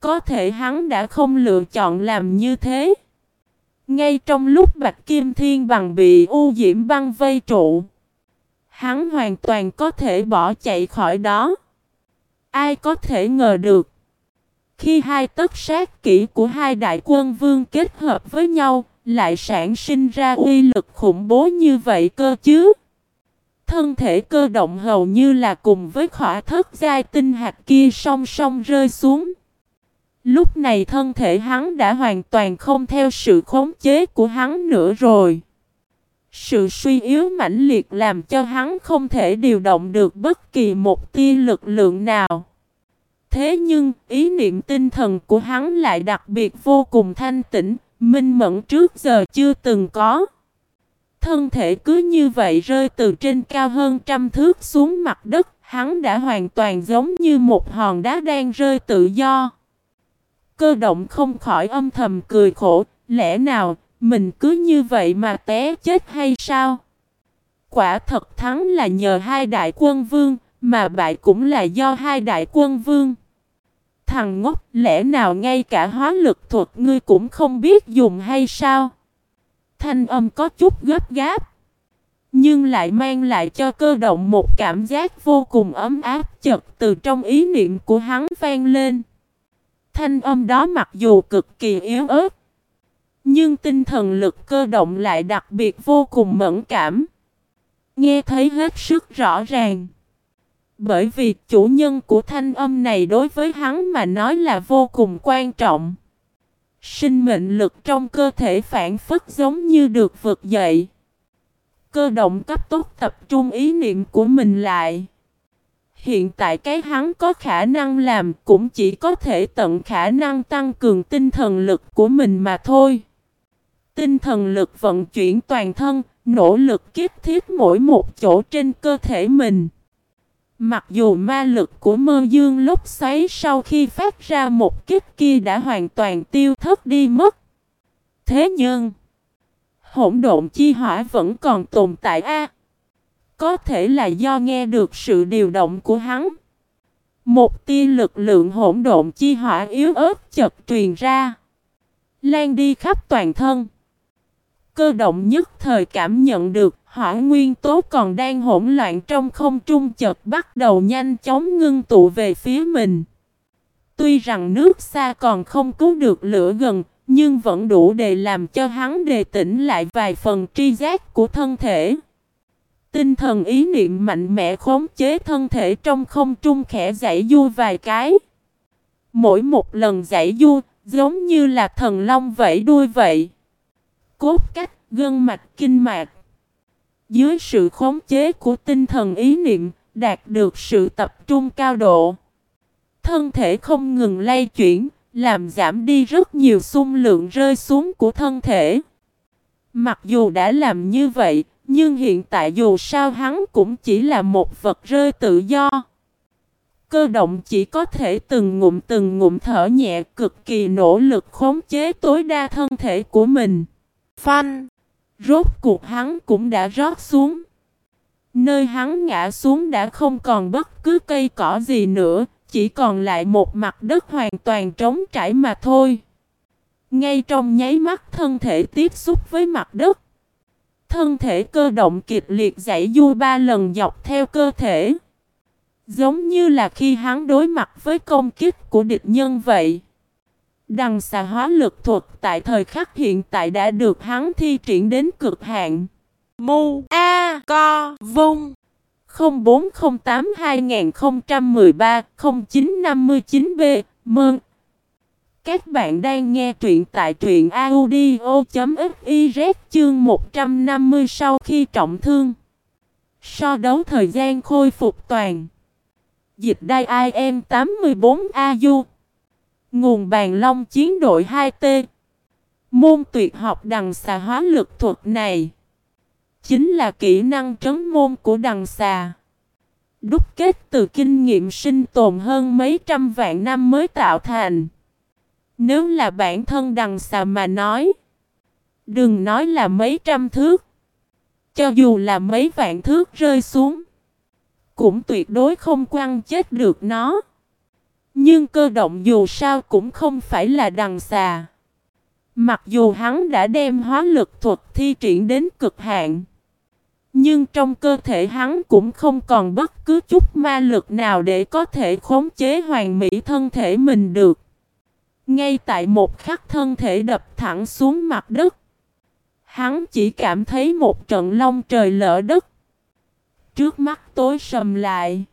Có thể hắn đã không lựa chọn làm như thế. Ngay trong lúc Bạch Kim Thiên Bằng bị U Diễm băng vây trụ. Hắn hoàn toàn có thể bỏ chạy khỏi đó. Ai có thể ngờ được. Khi hai tất sát kỹ của hai đại quân vương kết hợp với nhau, lại sản sinh ra uy lực khủng bố như vậy cơ chứ. Thân thể cơ động hầu như là cùng với khỏa thất giai tinh hạt kia song song rơi xuống. Lúc này thân thể hắn đã hoàn toàn không theo sự khống chế của hắn nữa rồi. Sự suy yếu mãnh liệt làm cho hắn không thể điều động được bất kỳ một tia lực lượng nào. Thế nhưng, ý niệm tinh thần của hắn lại đặc biệt vô cùng thanh tĩnh, minh mẫn trước giờ chưa từng có. Thân thể cứ như vậy rơi từ trên cao hơn trăm thước xuống mặt đất, hắn đã hoàn toàn giống như một hòn đá đang rơi tự do. Cơ động không khỏi âm thầm cười khổ, lẽ nào mình cứ như vậy mà té chết hay sao? Quả thật thắng là nhờ hai đại quân vương, mà bại cũng là do hai đại quân vương. Thằng ngốc, lẽ nào ngay cả hóa lực thuật ngươi cũng không biết dùng hay sao? Thanh âm có chút gấp gáp. Nhưng lại mang lại cho cơ động một cảm giác vô cùng ấm áp chật từ trong ý niệm của hắn vang lên. Thanh âm đó mặc dù cực kỳ yếu ớt. Nhưng tinh thần lực cơ động lại đặc biệt vô cùng mẫn cảm. Nghe thấy hết sức rõ ràng. Bởi vì chủ nhân của thanh âm này đối với hắn mà nói là vô cùng quan trọng. Sinh mệnh lực trong cơ thể phản phất giống như được vực dậy. Cơ động cấp tốc tập trung ý niệm của mình lại. Hiện tại cái hắn có khả năng làm cũng chỉ có thể tận khả năng tăng cường tinh thần lực của mình mà thôi. Tinh thần lực vận chuyển toàn thân, nỗ lực kiếp thiết mỗi một chỗ trên cơ thể mình. Mặc dù ma lực của mơ dương lúc xoáy sau khi phát ra một kiếp kia đã hoàn toàn tiêu thất đi mất. Thế nhưng, hỗn độn chi hỏa vẫn còn tồn tại a có thể là do nghe được sự điều động của hắn. Một tia lực lượng hỗn độn chi hỏa yếu ớt chợt truyền ra. Lan đi khắp toàn thân. Cơ động nhất thời cảm nhận được hỏa nguyên tố còn đang hỗn loạn trong không trung chợt bắt đầu nhanh chóng ngưng tụ về phía mình. Tuy rằng nước xa còn không cứu được lửa gần, nhưng vẫn đủ để làm cho hắn đề tỉnh lại vài phần tri giác của thân thể. Tinh thần ý niệm mạnh mẽ khống chế thân thể trong không trung khẽ giải du vài cái. Mỗi một lần giải du, giống như là thần long vẫy đuôi vậy. Cốt cách, gân mạch kinh mạch. Dưới sự khống chế của tinh thần ý niệm, đạt được sự tập trung cao độ. Thân thể không ngừng lay chuyển, làm giảm đi rất nhiều xung lượng rơi xuống của thân thể. Mặc dù đã làm như vậy, nhưng hiện tại dù sao hắn cũng chỉ là một vật rơi tự do. Cơ động chỉ có thể từng ngụm từng ngụm thở nhẹ cực kỳ nỗ lực khống chế tối đa thân thể của mình. Phanh! Rốt cuộc hắn cũng đã rót xuống. Nơi hắn ngã xuống đã không còn bất cứ cây cỏ gì nữa, chỉ còn lại một mặt đất hoàn toàn trống trải mà thôi. Ngay trong nháy mắt thân thể tiếp xúc với mặt đất. Thân thể cơ động kịch liệt dãy du ba lần dọc theo cơ thể. Giống như là khi hắn đối mặt với công kích của địch nhân vậy. Đằng xà hóa lực thuật tại thời khắc hiện tại đã được hắn thi triển đến cực hạn. Mu A Co Vung 0408 2013 0959 B Mơn các bạn đang nghe truyện tại truyện audio.fiz chương 150 sau khi trọng thương. So đấu thời gian khôi phục toàn. Dịch đai IM 84 AU Nguồn bàn long chiến đội 2T Môn tuyệt học đằng xà hóa lực thuật này Chính là kỹ năng trấn môn của đằng xà Đúc kết từ kinh nghiệm sinh tồn hơn mấy trăm vạn năm mới tạo thành. Nếu là bản thân đằng xà mà nói. Đừng nói là mấy trăm thước. Cho dù là mấy vạn thước rơi xuống. Cũng tuyệt đối không quăng chết được nó. Nhưng cơ động dù sao cũng không phải là đằng xà. Mặc dù hắn đã đem hóa lực thuật thi triển đến cực hạn. Nhưng trong cơ thể hắn cũng không còn bất cứ chút ma lực nào để có thể khống chế hoàn mỹ thân thể mình được. Ngay tại một khắc thân thể đập thẳng xuống mặt đất. Hắn chỉ cảm thấy một trận long trời lỡ đất. Trước mắt tối sầm lại.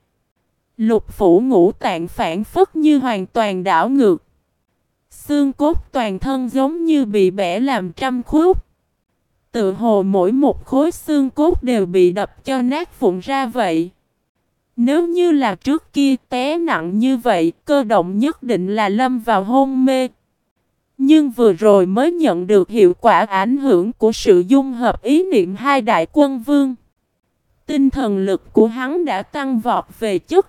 Lục phủ ngũ tạng phản phất như hoàn toàn đảo ngược. Xương cốt toàn thân giống như bị bẻ làm trăm khúc. Tự hồ mỗi một khối xương cốt đều bị đập cho nát vụn ra vậy. Nếu như là trước kia té nặng như vậy, cơ động nhất định là lâm vào hôn mê. Nhưng vừa rồi mới nhận được hiệu quả ảnh hưởng của sự dung hợp ý niệm hai đại quân vương. Tinh thần lực của hắn đã tăng vọt về chức.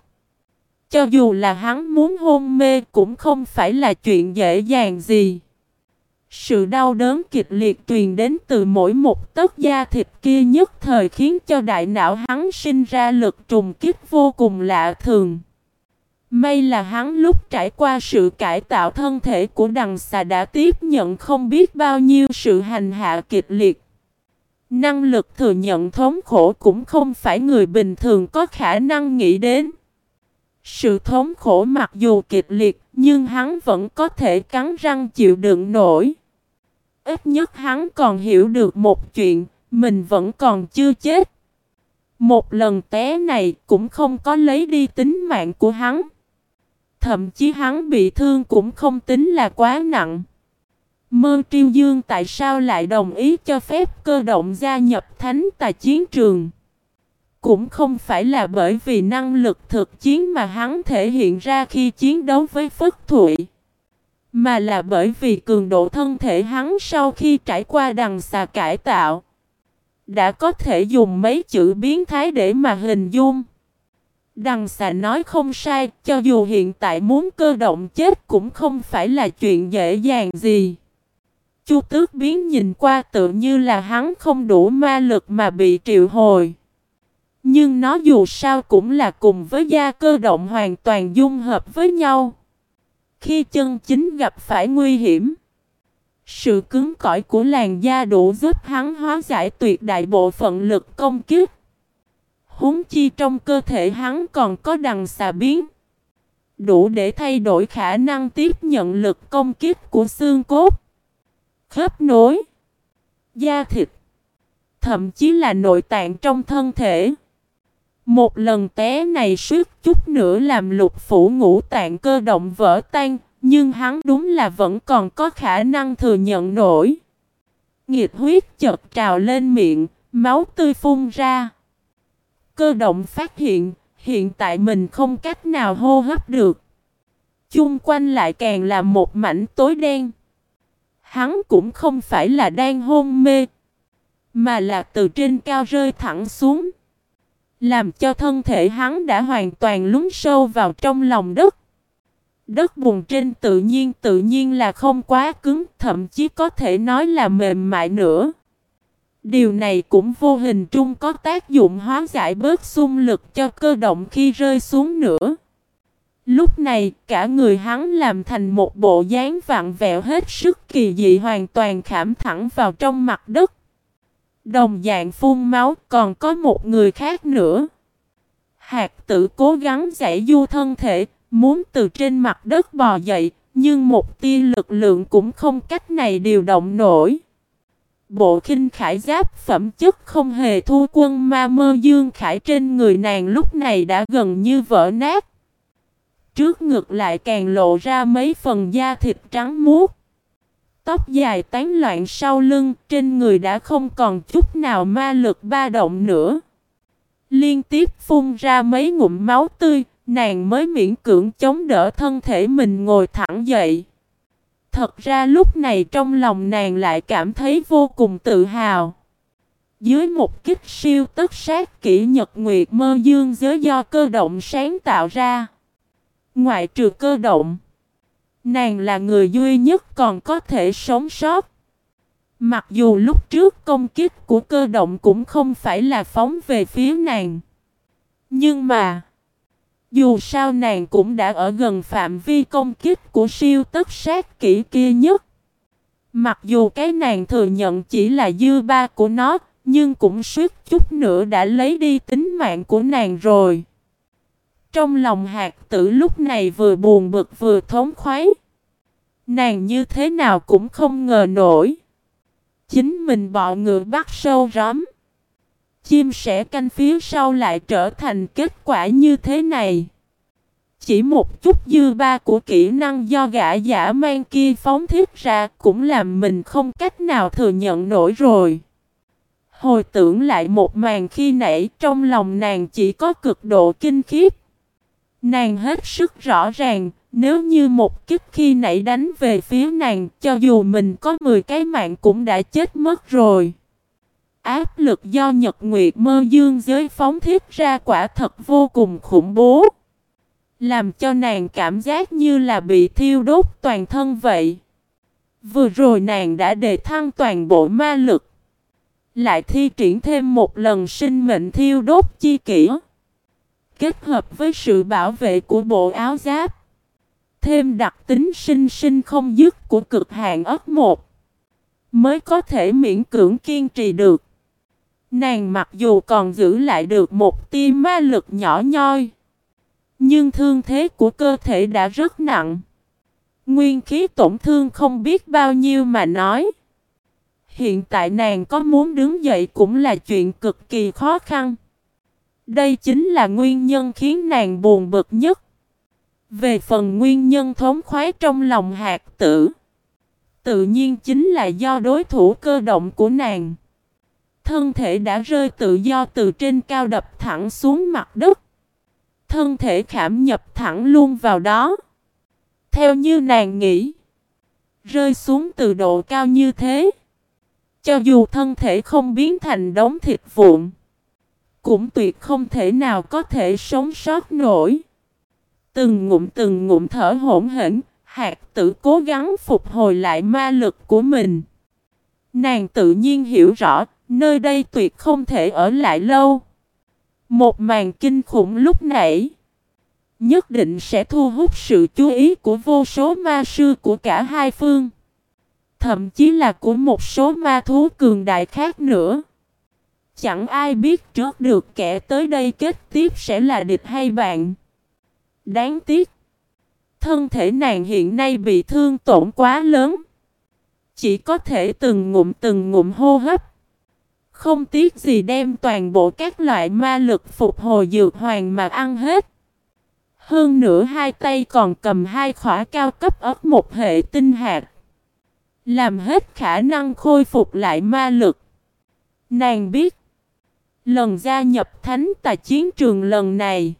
Cho dù là hắn muốn hôn mê cũng không phải là chuyện dễ dàng gì. Sự đau đớn kịch liệt truyền đến từ mỗi một tấc da thịt kia nhất thời khiến cho đại não hắn sinh ra lực trùng kích vô cùng lạ thường. May là hắn lúc trải qua sự cải tạo thân thể của đằng xà đã tiếp nhận không biết bao nhiêu sự hành hạ kịch liệt. Năng lực thừa nhận thống khổ cũng không phải người bình thường có khả năng nghĩ đến. Sự thống khổ mặc dù kịch liệt, nhưng hắn vẫn có thể cắn răng chịu đựng nổi. Ít nhất hắn còn hiểu được một chuyện, mình vẫn còn chưa chết. Một lần té này cũng không có lấy đi tính mạng của hắn. Thậm chí hắn bị thương cũng không tính là quá nặng. Mơ triêu dương tại sao lại đồng ý cho phép cơ động gia nhập thánh tài chiến trường? Cũng không phải là bởi vì năng lực thực chiến mà hắn thể hiện ra khi chiến đấu với Phất Thụy. Mà là bởi vì cường độ thân thể hắn sau khi trải qua đằng xà cải tạo. Đã có thể dùng mấy chữ biến thái để mà hình dung. Đằng xà nói không sai, cho dù hiện tại muốn cơ động chết cũng không phải là chuyện dễ dàng gì. Chu tước biến nhìn qua tự như là hắn không đủ ma lực mà bị triệu hồi. Nhưng nó dù sao cũng là cùng với da cơ động hoàn toàn dung hợp với nhau. Khi chân chính gặp phải nguy hiểm, sự cứng cỏi của làn da đủ giúp hắn hóa giải tuyệt đại bộ phận lực công kích. Húng chi trong cơ thể hắn còn có đằng xà biến. Đủ để thay đổi khả năng tiếp nhận lực công kích của xương cốt, khớp nối, da thịt, thậm chí là nội tạng trong thân thể. Một lần té này suýt chút nữa làm lục phủ ngũ tạng cơ động vỡ tan, nhưng hắn đúng là vẫn còn có khả năng thừa nhận nổi. Nghiệt huyết chợt trào lên miệng, máu tươi phun ra. Cơ động phát hiện, hiện tại mình không cách nào hô hấp được. Chung quanh lại càng là một mảnh tối đen. Hắn cũng không phải là đang hôn mê, mà là từ trên cao rơi thẳng xuống. Làm cho thân thể hắn đã hoàn toàn lún sâu vào trong lòng đất. Đất bùn trên tự nhiên tự nhiên là không quá cứng, thậm chí có thể nói là mềm mại nữa. Điều này cũng vô hình trung có tác dụng hóa giải bớt xung lực cho cơ động khi rơi xuống nữa. Lúc này, cả người hắn làm thành một bộ dáng vặn vẹo hết sức kỳ dị hoàn toàn khảm thẳng vào trong mặt đất. Đồng dạng phun máu còn có một người khác nữa. Hạt tử cố gắng giải du thân thể, muốn từ trên mặt đất bò dậy, nhưng một tia lực lượng cũng không cách này điều động nổi. Bộ khinh khải giáp phẩm chất không hề thu quân ma mơ dương khải trên người nàng lúc này đã gần như vỡ nát. Trước ngực lại càng lộ ra mấy phần da thịt trắng muốt. Tóc dài tán loạn sau lưng, trên người đã không còn chút nào ma lực ba động nữa. Liên tiếp phun ra mấy ngụm máu tươi, nàng mới miễn cưỡng chống đỡ thân thể mình ngồi thẳng dậy. Thật ra lúc này trong lòng nàng lại cảm thấy vô cùng tự hào. dưới một kích siêu tất sát kỹ nhật nguyệt mơ dương giới do cơ động sáng tạo ra. Ngoại trừ cơ động, nàng là người duy nhất còn có thể sống sót. Mặc dù lúc trước công kích của cơ động cũng không phải là phóng về phía nàng. Nhưng mà, dù sao nàng cũng đã ở gần phạm vi công kích của siêu tất sát kỹ kia nhất. Mặc dù cái nàng thừa nhận chỉ là dư ba của nó, nhưng cũng suýt chút nữa đã lấy đi tính mạng của nàng rồi. Trong lòng hạt tử lúc này vừa buồn bực vừa thống khoái. Nàng như thế nào cũng không ngờ nổi. Chính mình bọ ngựa bắt sâu rắm. Chim sẻ canh phía sau lại trở thành kết quả như thế này. Chỉ một chút dư ba của kỹ năng do gã giả mang kia phóng thiết ra cũng làm mình không cách nào thừa nhận nổi rồi. Hồi tưởng lại một màn khi nãy trong lòng nàng chỉ có cực độ kinh khiếp. Nàng hết sức rõ ràng, nếu như một kích khi nãy đánh về phía nàng, cho dù mình có 10 cái mạng cũng đã chết mất rồi. Áp lực do Nhật Nguyệt mơ dương giới phóng thiết ra quả thật vô cùng khủng bố. Làm cho nàng cảm giác như là bị thiêu đốt toàn thân vậy. Vừa rồi nàng đã đề thăng toàn bộ ma lực. Lại thi triển thêm một lần sinh mệnh thiêu đốt chi kỹ. Kết hợp với sự bảo vệ của bộ áo giáp. Thêm đặc tính sinh sinh không dứt của cực hạn ớt một. Mới có thể miễn cưỡng kiên trì được. Nàng mặc dù còn giữ lại được một tia ma lực nhỏ nhoi. Nhưng thương thế của cơ thể đã rất nặng. Nguyên khí tổn thương không biết bao nhiêu mà nói. Hiện tại nàng có muốn đứng dậy cũng là chuyện cực kỳ khó khăn. Đây chính là nguyên nhân khiến nàng buồn bực nhất. Về phần nguyên nhân thống khoái trong lòng hạt tử. Tự nhiên chính là do đối thủ cơ động của nàng. Thân thể đã rơi tự do từ trên cao đập thẳng xuống mặt đất. Thân thể khảm nhập thẳng luôn vào đó. Theo như nàng nghĩ. Rơi xuống từ độ cao như thế. Cho dù thân thể không biến thành đống thịt vụn. Cũng tuyệt không thể nào có thể sống sót nổi. Từng ngụm từng ngụm thở hỗn hển, hạt tử cố gắng phục hồi lại ma lực của mình. Nàng tự nhiên hiểu rõ, nơi đây tuyệt không thể ở lại lâu. Một màn kinh khủng lúc nãy nhất định sẽ thu hút sự chú ý của vô số ma sư của cả hai phương. Thậm chí là của một số ma thú cường đại khác nữa. Chẳng ai biết trước được kẻ tới đây kết tiếp sẽ là địch hay bạn. Đáng tiếc. Thân thể nàng hiện nay bị thương tổn quá lớn. Chỉ có thể từng ngụm từng ngụm hô hấp. Không tiếc gì đem toàn bộ các loại ma lực phục hồi dược hoàng mà ăn hết. Hơn nữa hai tay còn cầm hai khỏa cao cấp ớt một hệ tinh hạt. Làm hết khả năng khôi phục lại ma lực. Nàng biết. Lần gia nhập thánh tài chiến trường lần này.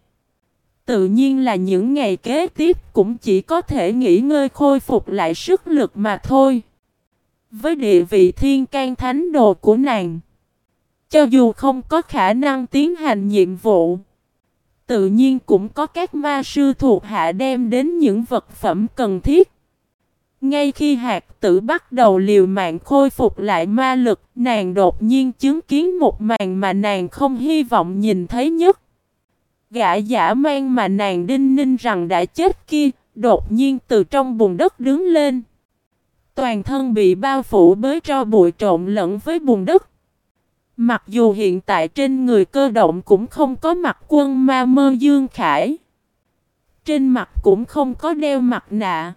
Tự nhiên là những ngày kế tiếp cũng chỉ có thể nghỉ ngơi khôi phục lại sức lực mà thôi. Với địa vị thiên can thánh đồ của nàng. Cho dù không có khả năng tiến hành nhiệm vụ. Tự nhiên cũng có các ma sư thuộc hạ đem đến những vật phẩm cần thiết. Ngay khi hạt tử bắt đầu liều mạng khôi phục lại ma lực, nàng đột nhiên chứng kiến một màn mà nàng không hy vọng nhìn thấy nhất. Gã giả mang mà nàng đinh ninh rằng đã chết kia, đột nhiên từ trong bùn đất đứng lên. Toàn thân bị bao phủ bởi tro bụi trộn lẫn với bùn đất. Mặc dù hiện tại trên người cơ động cũng không có mặt quân ma mơ dương khải. Trên mặt cũng không có đeo mặt nạ.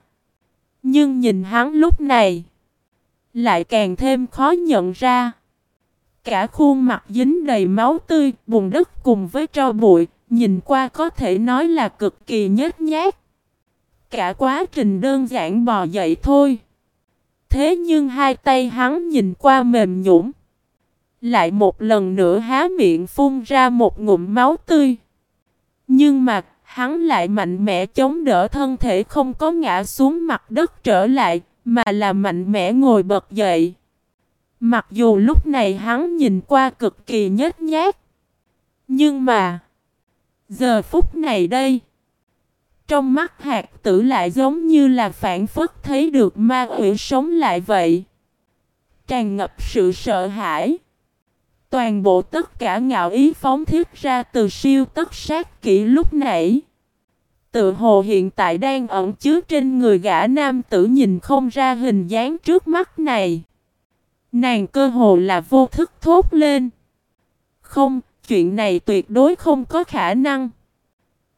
Nhưng nhìn hắn lúc này. Lại càng thêm khó nhận ra. Cả khuôn mặt dính đầy máu tươi, bùn đất cùng với tro bụi, nhìn qua có thể nói là cực kỳ nhếch nhác. Cả quá trình đơn giản bò dậy thôi. Thế nhưng hai tay hắn nhìn qua mềm nhũn. Lại một lần nữa há miệng phun ra một ngụm máu tươi. Nhưng mà, hắn lại mạnh mẽ chống đỡ thân thể không có ngã xuống mặt đất trở lại, mà là mạnh mẽ ngồi bật dậy. Mặc dù lúc này hắn nhìn qua cực kỳ nhếch nhác. Nhưng mà. Giờ phút này đây. Trong mắt hạt tử lại giống như là phản phất thấy được ma quỷ sống lại vậy. Tràn ngập sự sợ hãi. Toàn bộ tất cả ngạo ý phóng thiết ra từ siêu tất sát kỹ lúc nãy. Tự hồ hiện tại đang ẩn chứa trên người gã nam tử nhìn không ra hình dáng trước mắt này. Nàng cơ hồ là vô thức thốt lên. Không, chuyện này tuyệt đối không có khả năng.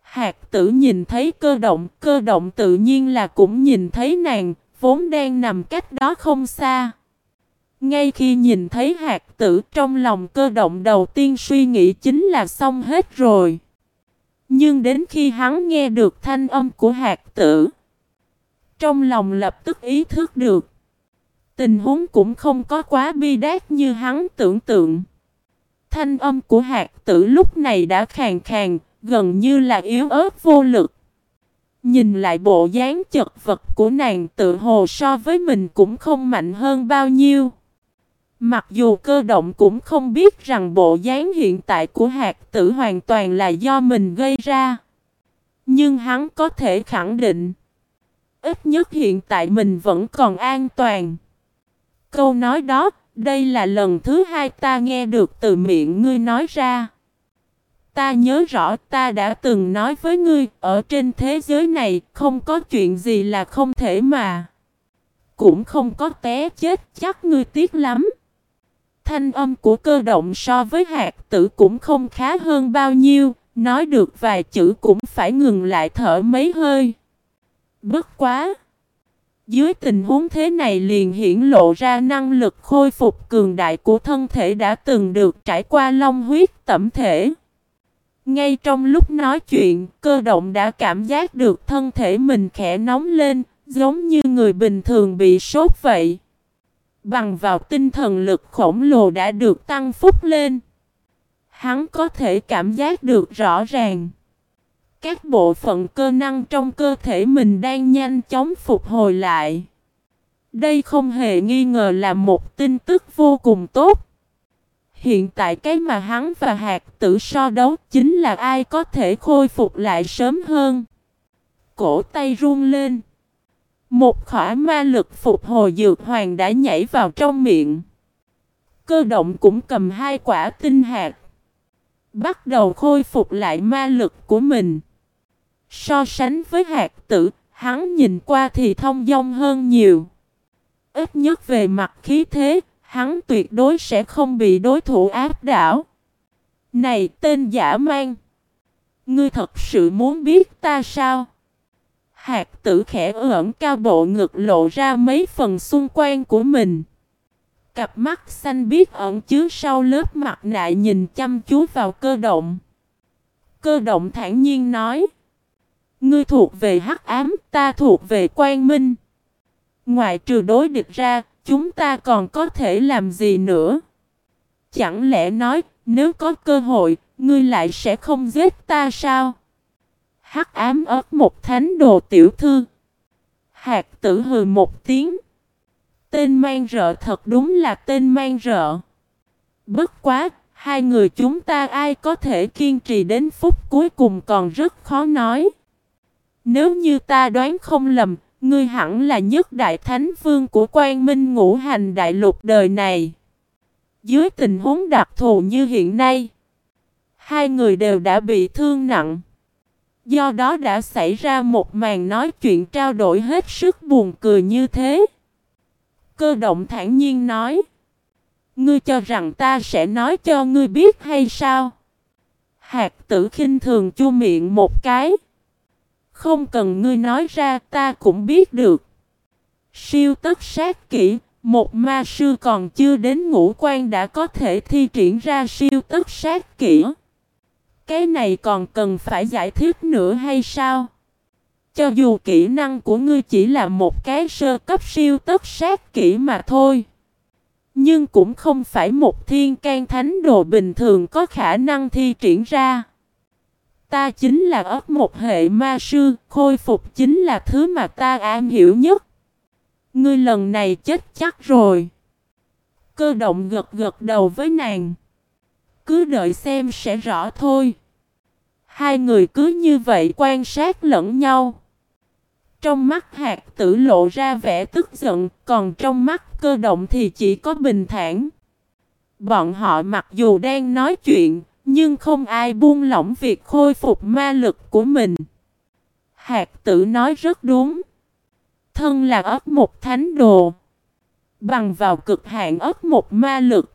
Hạt tử nhìn thấy cơ động, cơ động tự nhiên là cũng nhìn thấy nàng, vốn đang nằm cách đó không xa. Ngay khi nhìn thấy hạt tử trong lòng cơ động đầu tiên suy nghĩ chính là xong hết rồi. Nhưng đến khi hắn nghe được thanh âm của hạt tử, trong lòng lập tức ý thức được. Tình huống cũng không có quá bi đát như hắn tưởng tượng. Thanh âm của hạt tử lúc này đã khàn khàn, gần như là yếu ớt vô lực. Nhìn lại bộ dáng chật vật của nàng tự hồ so với mình cũng không mạnh hơn bao nhiêu. Mặc dù cơ động cũng không biết rằng bộ dáng hiện tại của hạt tử hoàn toàn là do mình gây ra. Nhưng hắn có thể khẳng định. Ít nhất hiện tại mình vẫn còn an toàn. Câu nói đó, đây là lần thứ hai ta nghe được từ miệng ngươi nói ra. Ta nhớ rõ ta đã từng nói với ngươi, ở trên thế giới này không có chuyện gì là không thể mà. Cũng không có té chết chắc ngươi tiếc lắm. Thanh âm của cơ động so với hạt tử cũng không khá hơn bao nhiêu, nói được vài chữ cũng phải ngừng lại thở mấy hơi. Bất quá! Dưới tình huống thế này liền hiển lộ ra năng lực khôi phục cường đại của thân thể đã từng được trải qua long huyết tẩm thể. Ngay trong lúc nói chuyện, cơ động đã cảm giác được thân thể mình khẽ nóng lên, giống như người bình thường bị sốt vậy. Bằng vào tinh thần lực khổng lồ đã được tăng phúc lên. Hắn có thể cảm giác được rõ ràng. Các bộ phận cơ năng trong cơ thể mình đang nhanh chóng phục hồi lại. Đây không hề nghi ngờ là một tin tức vô cùng tốt. Hiện tại cái mà hắn và hạt tử so đấu chính là ai có thể khôi phục lại sớm hơn. Cổ tay run lên. Một khỏa ma lực phục hồi dược hoàng đã nhảy vào trong miệng. Cơ động cũng cầm hai quả tinh hạt. Bắt đầu khôi phục lại ma lực của mình. So sánh với hạt tử, hắn nhìn qua thì thông dong hơn nhiều. Ít nhất về mặt khí thế, hắn tuyệt đối sẽ không bị đối thủ áp đảo. Này tên giả mang! Ngươi thật sự muốn biết ta sao? Hạt tử khẽ ẩn cao bộ ngực lộ ra mấy phần xung quanh của mình. Cặp mắt xanh biếc ẩn chứa sau lớp mặt nạ nhìn chăm chú vào cơ động. Cơ động thản nhiên nói. Ngươi thuộc về hắc ám, ta thuộc về quang minh. Ngoài trừ đối địch ra, chúng ta còn có thể làm gì nữa? Chẳng lẽ nói, nếu có cơ hội, ngươi lại sẽ không giết ta sao? Hắc ám ớt một thánh đồ tiểu thư. Hạt tử hừ một tiếng. Tên mang rợ thật đúng là tên mang rợ. Bất quá, hai người chúng ta ai có thể kiên trì đến phút cuối cùng còn rất khó nói. Nếu như ta đoán không lầm, ngươi hẳn là nhất đại thánh vương của quan minh ngũ hành đại lục đời này. Dưới tình huống đặc thù như hiện nay, hai người đều đã bị thương nặng. Do đó đã xảy ra một màn nói chuyện trao đổi hết sức buồn cười như thế. Cơ động thản nhiên nói. Ngươi cho rằng ta sẽ nói cho ngươi biết hay sao? Hạt tử khinh thường chu miệng một cái. Không cần ngươi nói ra ta cũng biết được. Siêu tất sát kỹ, một ma sư còn chưa đến ngũ quan đã có thể thi triển ra siêu tất sát kỹ. Cái này còn cần phải giải thích nữa hay sao? Cho dù kỹ năng của ngươi chỉ là một cái sơ cấp siêu tất sát kỹ mà thôi. Nhưng cũng không phải một thiên can thánh đồ bình thường có khả năng thi triển ra. Ta chính là ấp một hệ ma sư, khôi phục chính là thứ mà ta am hiểu nhất. Ngươi lần này chết chắc rồi. Cơ động gật gật đầu với nàng. Cứ đợi xem sẽ rõ thôi. Hai người cứ như vậy quan sát lẫn nhau. Trong mắt hạt tử lộ ra vẻ tức giận, còn trong mắt cơ động thì chỉ có bình thản. Bọn họ mặc dù đang nói chuyện, nhưng không ai buông lỏng việc khôi phục ma lực của mình. Hạt tử nói rất đúng. Thân là ấp một thánh đồ. Bằng vào cực hạn ấp một ma lực.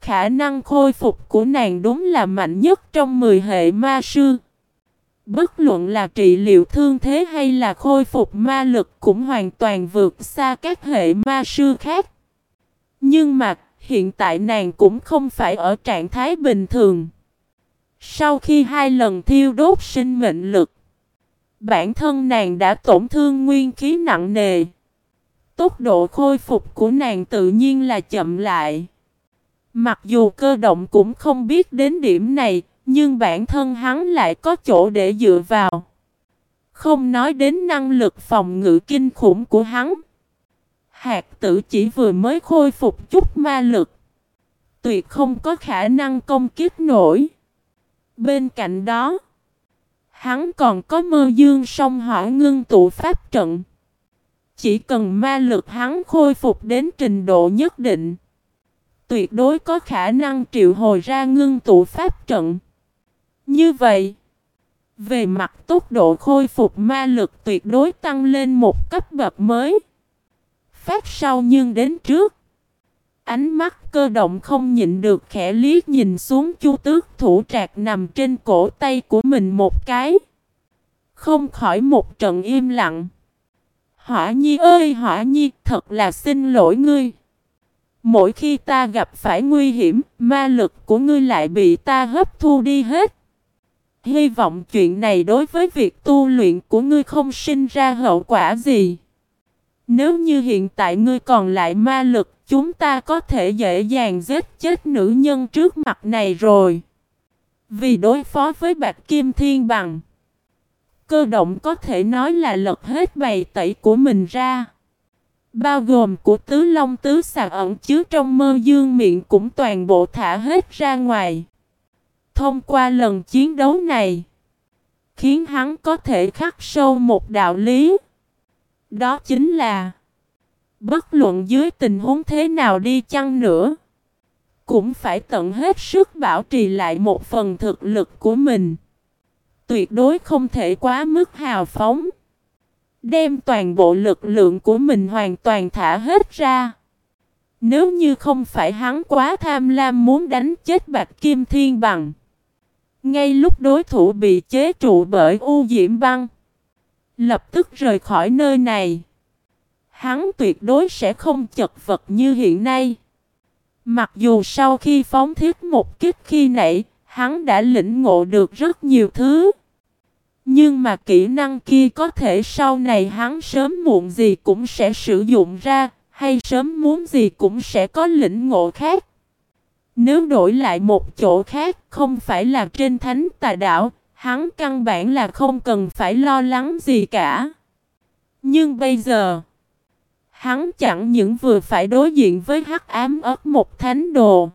Khả năng khôi phục của nàng đúng là mạnh nhất trong 10 hệ ma sư. Bất luận là trị liệu thương thế hay là khôi phục ma lực cũng hoàn toàn vượt xa các hệ ma sư khác. Nhưng mà hiện tại nàng cũng không phải ở trạng thái bình thường. Sau khi hai lần thiêu đốt sinh mệnh lực, bản thân nàng đã tổn thương nguyên khí nặng nề. Tốc độ khôi phục của nàng tự nhiên là chậm lại. Mặc dù cơ động cũng không biết đến điểm này, nhưng bản thân hắn lại có chỗ để dựa vào. Không nói đến năng lực phòng ngự kinh khủng của hắn. Hạt tử chỉ vừa mới khôi phục chút ma lực. Tuyệt không có khả năng công kiếp nổi. Bên cạnh đó, hắn còn có mơ dương song hỏa ngưng tụ pháp trận. Chỉ cần ma lực hắn khôi phục đến trình độ nhất định, tuyệt đối có khả năng triệu hồi ra ngưng tụ pháp trận. Như vậy, về mặt tốc độ khôi phục ma lực tuyệt đối tăng lên một cấp bậc mới. Phát sau nhưng đến trước. Ánh mắt cơ động không nhịn được khẽ liếc nhìn xuống chu tước thủ trạc nằm trên cổ tay của mình một cái. Không khỏi một trận im lặng. Hỏa nhi ơi hỏa nhi thật là xin lỗi ngươi. Mỗi khi ta gặp phải nguy hiểm, ma lực của ngươi lại bị ta hấp thu đi hết. Hy vọng chuyện này đối với việc tu luyện của ngươi không sinh ra hậu quả gì. Nếu như hiện tại ngươi còn lại ma lực, chúng ta có thể dễ dàng giết chết nữ nhân trước mặt này rồi. Vì đối phó với Bạch Kim Thiên Bằng, cơ động có thể nói là lật hết bầy tẩy của mình ra. Bao gồm của tứ long tứ xà ẩn chứa trong mơ dương miệng cũng toàn bộ thả hết ra ngoài. Thông qua lần chiến đấu này, khiến hắn có thể khắc sâu một đạo lý. Đó chính là Bất luận dưới tình huống thế nào đi chăng nữa Cũng phải tận hết sức bảo trì lại một phần thực lực của mình Tuyệt đối không thể quá mức hào phóng Đem toàn bộ lực lượng của mình hoàn toàn thả hết ra Nếu như không phải hắn quá tham lam muốn đánh chết Bạch Kim Thiên Bằng Ngay lúc đối thủ bị chế trụ bởi U Diễm Băng Lập tức rời khỏi nơi này Hắn tuyệt đối sẽ không chật vật như hiện nay. Mặc dù sau khi phóng thiết một kích khi nãy, hắn đã lĩnh ngộ được rất nhiều thứ. Nhưng mà kỹ năng kia có thể sau này hắn sớm muộn gì cũng sẽ sử dụng ra, hay sớm muốn gì cũng sẽ có lĩnh ngộ khác. Nếu đổi lại một chỗ khác, không phải là trên thánh tà đảo, hắn căn bản là không cần phải lo lắng gì cả. Nhưng bây giờ, Hắn chẳng những vừa phải đối diện với hắc ám ớt một thánh đồ.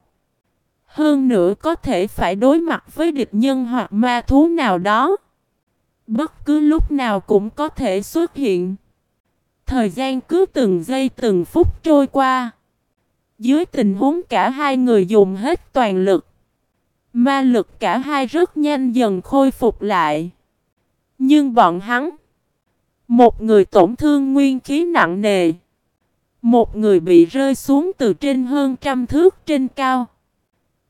Hơn nữa có thể phải đối mặt với địch nhân hoặc ma thú nào đó. Bất cứ lúc nào cũng có thể xuất hiện. Thời gian cứ từng giây từng phút trôi qua. Dưới tình huống cả hai người dùng hết toàn lực. Ma lực cả hai rất nhanh dần khôi phục lại. Nhưng bọn hắn. Một người tổn thương nguyên khí nặng nề. Một người bị rơi xuống từ trên hơn trăm thước trên cao.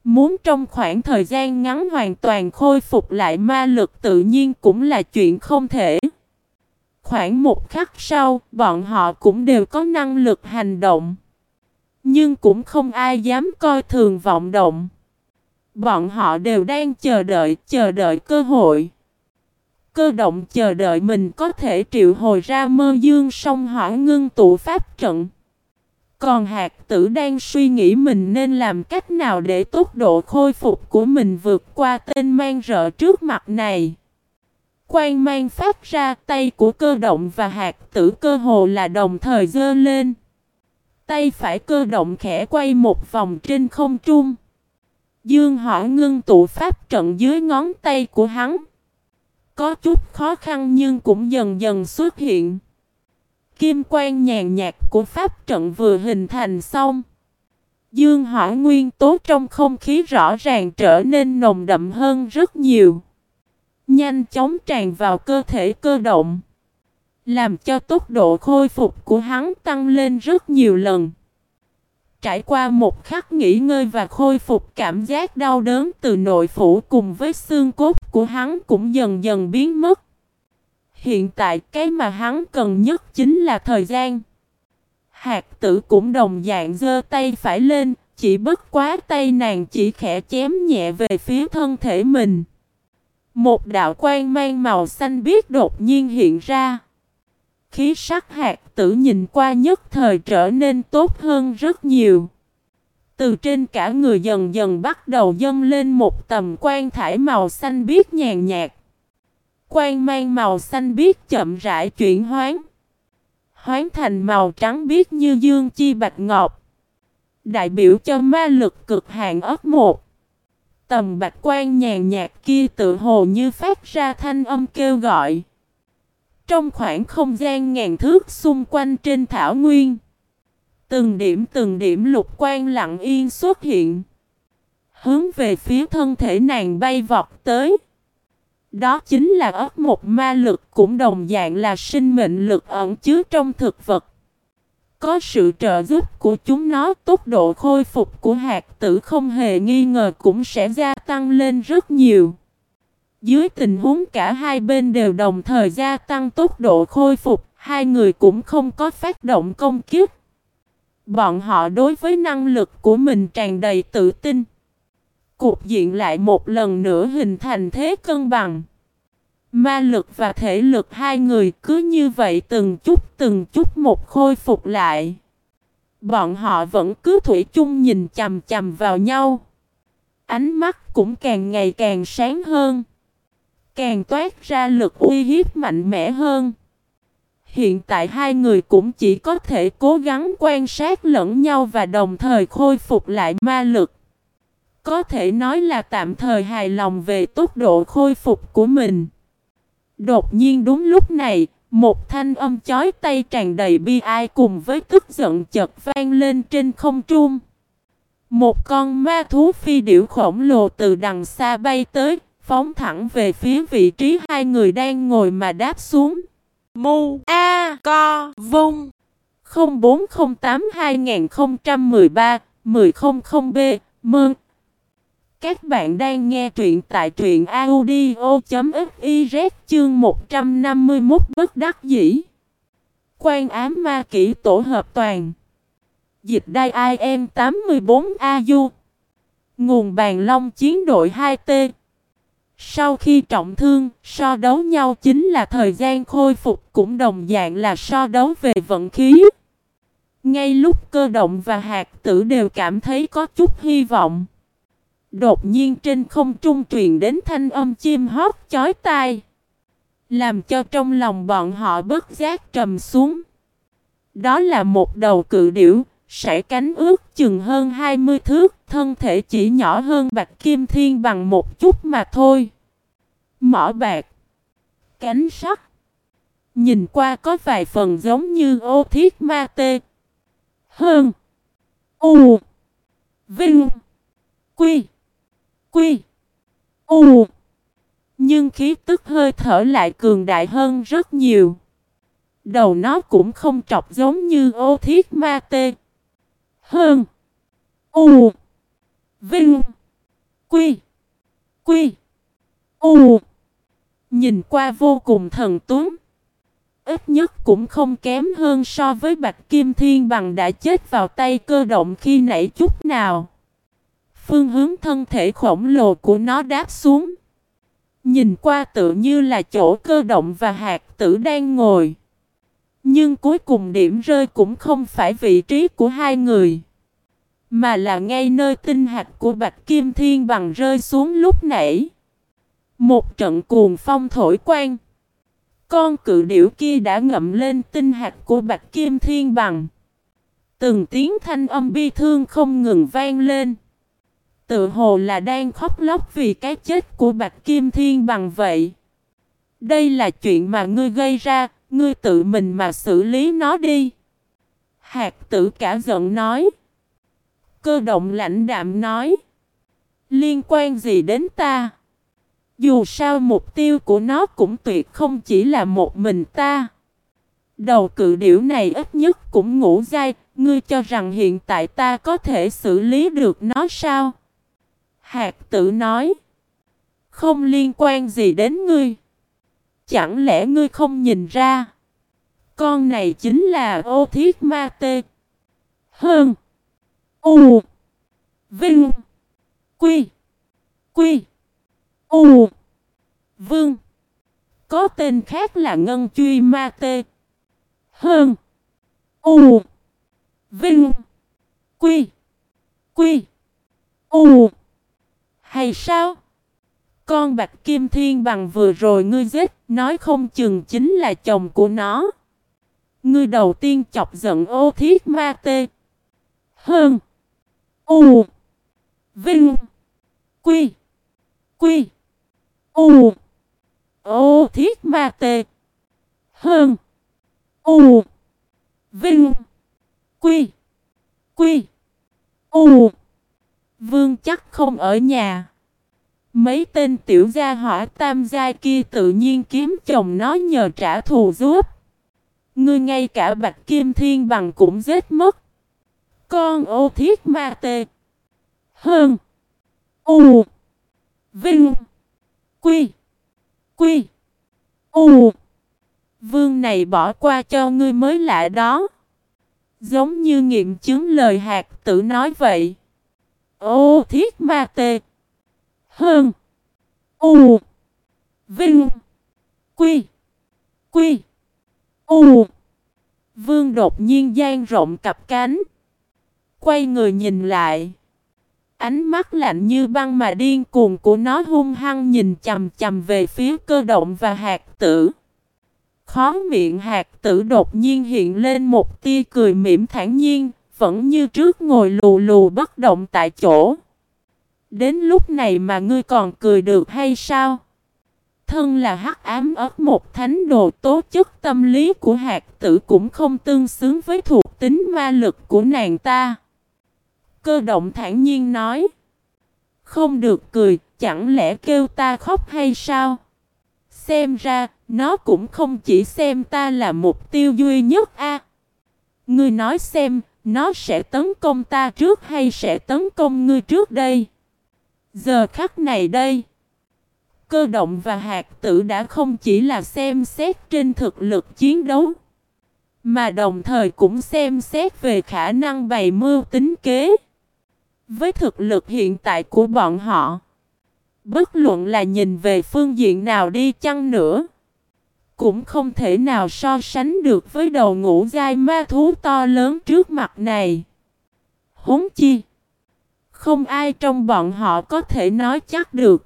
Muốn trong khoảng thời gian ngắn hoàn toàn khôi phục lại ma lực tự nhiên cũng là chuyện không thể. Khoảng một khắc sau, bọn họ cũng đều có năng lực hành động. Nhưng cũng không ai dám coi thường vọng động. Bọn họ đều đang chờ đợi, chờ đợi cơ hội. Cơ động chờ đợi mình có thể triệu hồi ra mơ dương song hỏa ngưng tụ pháp trận. Còn hạt tử đang suy nghĩ mình nên làm cách nào để tốc độ khôi phục của mình vượt qua tên mang rợ trước mặt này. Quang mang phát ra, tay của cơ động và hạt tử cơ hồ là đồng thời dơ lên. Tay phải cơ động khẽ quay một vòng trên không trung. Dương hỏa ngưng tụ pháp trận dưới ngón tay của hắn. Có chút khó khăn nhưng cũng dần dần xuất hiện. Kim quang nhàn nhạt của pháp trận vừa hình thành xong. Dương hỏa nguyên tố trong không khí rõ ràng trở nên nồng đậm hơn rất nhiều. Nhanh chóng tràn vào cơ thể cơ động. Làm cho tốc độ khôi phục của hắn tăng lên rất nhiều lần. Trải qua một khắc nghỉ ngơi và khôi phục cảm giác đau đớn từ nội phủ cùng với xương cốt của hắn cũng dần dần biến mất. Hiện tại cái mà hắn cần nhất chính là thời gian. Hạt tử cũng đồng dạng giơ tay phải lên, chỉ bất quá tay nàng chỉ khẽ chém nhẹ về phía thân thể mình. Một đạo quan mang màu xanh biếc đột nhiên hiện ra. Khí sắc hạt tử nhìn qua nhất thời trở nên tốt hơn rất nhiều. Từ trên cả người dần dần bắt đầu dâng lên một tầm quan thải màu xanh biếc nhàn nhạt. Quan mang màu xanh biếc chậm rãi chuyển hoán. Hoán thành màu trắng biếc như dương chi bạch ngọc. Đại biểu cho ma lực cực hạn ớt một. Tầm bạch quan nhàn nhạt kia tự hồ như phát ra thanh âm kêu gọi. Trong khoảng không gian ngàn thước xung quanh trên thảo nguyên. Từng điểm từng điểm lục quan lặng yên xuất hiện. Hướng về phía thân thể nàng bay vọt tới. Đó chính là ớt một ma lực cũng đồng dạng là sinh mệnh lực ẩn chứa trong thực vật. Có sự trợ giúp của chúng nó, tốc độ khôi phục của hạt tử không hề nghi ngờ cũng sẽ gia tăng lên rất nhiều. Dưới tình huống cả hai bên đều đồng thời gia tăng tốc độ khôi phục, hai người cũng không có phát động công kiếp. Bọn họ đối với năng lực của mình tràn đầy tự tin. Cục diện lại một lần nữa hình thành thế cân bằng. Ma lực và thể lực hai người cứ như vậy từng chút từng chút một khôi phục lại. Bọn họ vẫn cứ thủy chung nhìn chầm chầm vào nhau. Ánh mắt cũng càng ngày càng sáng hơn. Càng toát ra lực uy hiếp mạnh mẽ hơn. Hiện tại hai người cũng chỉ có thể cố gắng quan sát lẫn nhau và đồng thời khôi phục lại ma lực. Có thể nói là tạm thời hài lòng về tốc độ khôi phục của mình. Đột nhiên đúng lúc này, một thanh âm chói tay tràn đầy bi ai cùng với tức giận chợt vang lên trên không trung. Một con ma thú phi điểu khổng lồ từ đằng xa bay tới, phóng thẳng về phía vị trí hai người đang ngồi mà đáp xuống. Mu A Co Vung 0408 2013 1000B Mơn các bạn đang nghe truyện tại truyện audio.fiz chương 151 bất đắc dĩ. Quan ám ma kỹ tổ hợp toàn. Dịch đai IM 84AU. Nguồn bàn long chiến đội 2T. Sau khi trọng thương, so đấu nhau chính là thời gian khôi phục cũng đồng dạng là so đấu về vận khí. Ngay lúc cơ động và hạt tử đều cảm thấy có chút hy vọng. Đột nhiên trên không trung truyền đến thanh âm chim hót chói tai. Làm cho trong lòng bọn họ bất giác trầm xuống. Đó là một đầu cự điểu, sải cánh ướt chừng hơn 20 thước, thân thể chỉ nhỏ hơn bạch kim thiên bằng một chút mà thôi. Mỏ bạc, cánh sắt, nhìn qua có vài phần giống như ô thiết ma tê. Hơn, u, vinh, quy Quy. U. Nhưng khí tức hơi thở lại cường đại hơn rất nhiều. Đầu nó cũng không trọc giống như ô thiết ma tê. Hơn. U. Vinh. Quy. Quy. U. Nhìn qua vô cùng thần tuấn. Ít nhất cũng không kém hơn so với Bạch Kim Thiên bằng đã chết vào tay cơ động khi nãy chút nào. Phương hướng thân thể khổng lồ của nó đáp xuống. Nhìn qua tự như là chỗ cơ động và hạt tử đang ngồi. Nhưng cuối cùng điểm rơi cũng không phải vị trí của hai người. Mà là ngay nơi tinh hạt của Bạch Kim Thiên bằng rơi xuống lúc nãy. Một trận cuồng phong thổi quang. Con cự điểu kia đã ngậm lên tinh hạt của Bạch Kim Thiên bằng. Từng tiếng thanh âm bi thương không ngừng vang lên. Tự hồ là đang khóc lóc vì cái chết của Bạch Kim Thiên bằng vậy. Đây là chuyện mà ngươi gây ra, ngươi tự mình mà xử lý nó đi. Hạt tử cả giận nói. Cơ động lãnh đạm nói. Liên quan gì đến ta? Dù sao mục tiêu của nó cũng tuyệt không chỉ là một mình ta. Đầu cự điểu này ít nhất cũng ngủ dai, ngươi cho rằng hiện tại ta có thể xử lý được nó sao? Hạt tử nói. Không liên quan gì đến ngươi. Chẳng lẽ ngươi không nhìn ra? Con này chính là ô thiết ma tê. Hơn. U. Vinh. Quy. Quy. U. Vương. Có tên khác là Ngân Truy Ma Tê. Hơn. U. Vinh. Quy. Quy. U. Hay sao? Con Bạch Kim Thiên bằng vừa rồi ngươi giết, nói không chừng chính là chồng của nó. Ngươi đầu tiên chọc giận ô thiết ma tê. Hơn. U. Vinh. Quy. Quy. U. Ô thiết ma tê. Hơn. U. Vinh. Quy. Quy. U. Vương chắc không ở nhà. Mấy tên tiểu gia hỏa tam gia kia tự nhiên kiếm chồng nó nhờ trả thù giúp. Ngươi ngay cả bạch kim thiên bằng cũng giết mất. Con ô thiết ma tê. Hơn. U. Vinh. Quy. Quy. U. Vương này bỏ qua cho ngươi mới lạ đó. Giống như nghiệm chứng lời hạt tử nói vậy. Ô thiết ma tê. Hơn. U. Vinh. Quy. Quy. U. Vương đột nhiên gian rộng cặp cánh. Quay người nhìn lại. Ánh mắt lạnh như băng mà điên cuồng của nó hung hăng nhìn chầm chầm về phía cơ động và hạt tử. Khó miệng hạt tử đột nhiên hiện lên một tia cười mỉm thản nhiên, vẫn như trước ngồi lù lù bất động tại chỗ. Đến lúc này mà ngươi còn cười được hay sao? Thân là hắc ám ớt một thánh đồ tố chất tâm lý của hạt tử cũng không tương xứng với thuộc tính ma lực của nàng ta. Cơ động thản nhiên nói. Không được cười, chẳng lẽ kêu ta khóc hay sao? Xem ra, nó cũng không chỉ xem ta là mục tiêu duy nhất a. Ngươi nói xem, nó sẽ tấn công ta trước hay sẽ tấn công ngươi trước đây? Giờ khắc này đây, cơ động và hạt tử đã không chỉ là xem xét trên thực lực chiến đấu, mà đồng thời cũng xem xét về khả năng bày mưu tính kế. Với thực lực hiện tại của bọn họ, bất luận là nhìn về phương diện nào đi chăng nữa, cũng không thể nào so sánh được với đầu ngũ gai ma thú to lớn trước mặt này. Huống chi, không ai trong bọn họ có thể nói chắc được.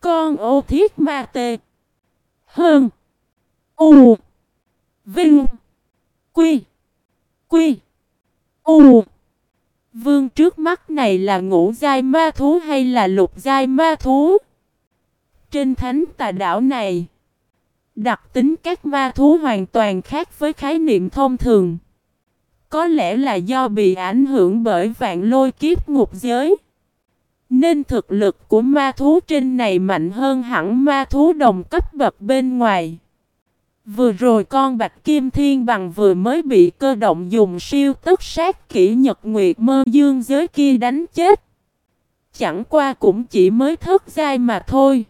Con ô thiết ma tê. Hơn. U. Vinh. Quy. Quy. U. Vương trước mắt này là ngũ giai ma thú hay là lục giai ma thú? Trên thánh tà đảo này, đặc tính các ma thú hoàn toàn khác với khái niệm thông thường. Có lẽ là do bị ảnh hưởng bởi vạn lôi kiếp ngục giới. Nên thực lực của ma thú trên này mạnh hơn hẳn ma thú đồng cấp bậc bên ngoài. Vừa rồi con Bạch Kim Thiên bằng vừa mới bị cơ động dùng siêu tức sát kỹ nhật nguyệt mơ dương giới kia đánh chết. Chẳng qua cũng chỉ mới thất giai mà thôi.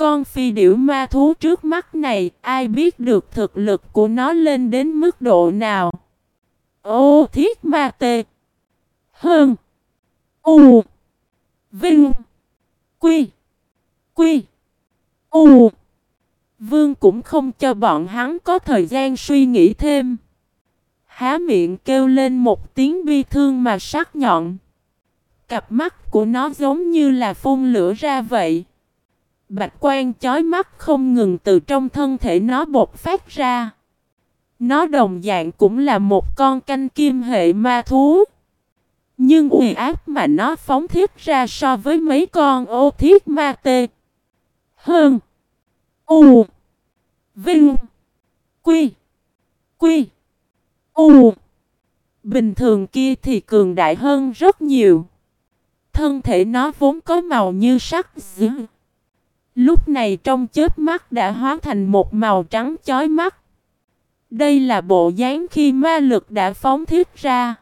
Con phi điểu ma thú trước mắt này, ai biết được thực lực của nó lên đến mức độ nào. Ô, thiết ma tê. Hơn. U. Vinh. Quy. Quy. U. Vương cũng không cho bọn hắn có thời gian suy nghĩ thêm. Há miệng kêu lên một tiếng bi thương mà sắc nhọn. Cặp mắt của nó giống như là phun lửa ra vậy. Bạch quan chói mắt không ngừng từ trong thân thể nó bột phát ra. Nó đồng dạng cũng là một con canh kim hệ ma thú. Nhưng uy áp mà nó phóng thiết ra so với mấy con ô thiết ma tê. Hơn. U. Vinh. Quy. Quy. U. Bình thường kia thì cường đại hơn rất nhiều. Thân thể nó vốn có màu như sắc dưỡng Lúc này trong chớp mắt đã hóa thành một màu trắng chói mắt. Đây là bộ dáng khi ma lực đã phóng thiết ra.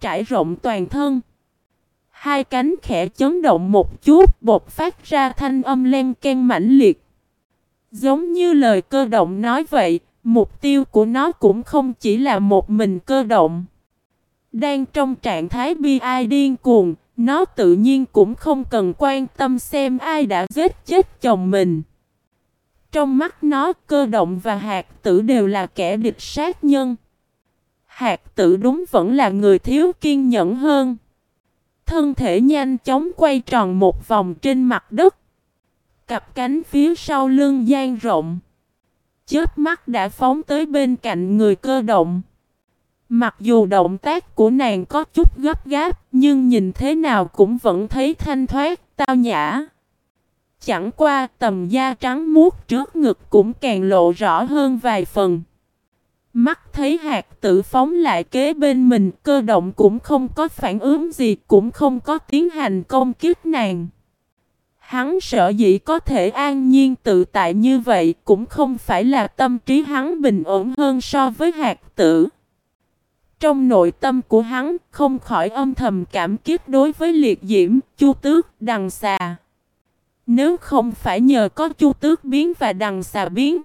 Trải rộng toàn thân. Hai cánh khẽ chấn động một chút bột phát ra thanh âm len ken mãnh liệt. Giống như lời cơ động nói vậy, mục tiêu của nó cũng không chỉ là một mình cơ động. Đang trong trạng thái bi ai điên cuồng, nó tự nhiên cũng không cần quan tâm xem ai đã giết chết chồng mình. Trong mắt nó, cơ động và hạt tử đều là kẻ địch sát nhân. Hạt tử đúng vẫn là người thiếu kiên nhẫn hơn. Thân thể nhanh chóng quay tròn một vòng trên mặt đất. Cặp cánh phía sau lưng gian rộng. Chớp mắt đã phóng tới bên cạnh người cơ động. Mặc dù động tác của nàng có chút gấp gáp, nhưng nhìn thế nào cũng vẫn thấy thanh thoát, tao nhã. Chẳng qua tầm da trắng muốt trước ngực cũng càng lộ rõ hơn vài phần. Mắt thấy hạt tử phóng lại kế bên mình, cơ động cũng không có phản ứng gì, cũng không có tiến hành công kích nàng. Hắn sợ dĩ có thể an nhiên tự tại như vậy cũng không phải là tâm trí hắn bình ổn hơn so với hạt tử. Trong nội tâm của hắn không khỏi âm thầm cảm kích đối với liệt diễm, chu tước, đằng xà. Nếu không phải nhờ có chu tước biến và đằng xà biến,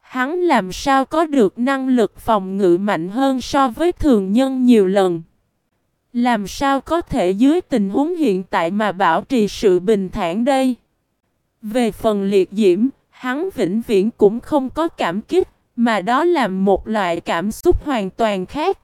hắn làm sao có được năng lực phòng ngự mạnh hơn so với thường nhân nhiều lần. Làm sao có thể dưới tình huống hiện tại mà bảo trì sự bình thản đây? Về phần liệt diễm, hắn vĩnh viễn cũng không có cảm kích, mà đó là một loại cảm xúc hoàn toàn khác.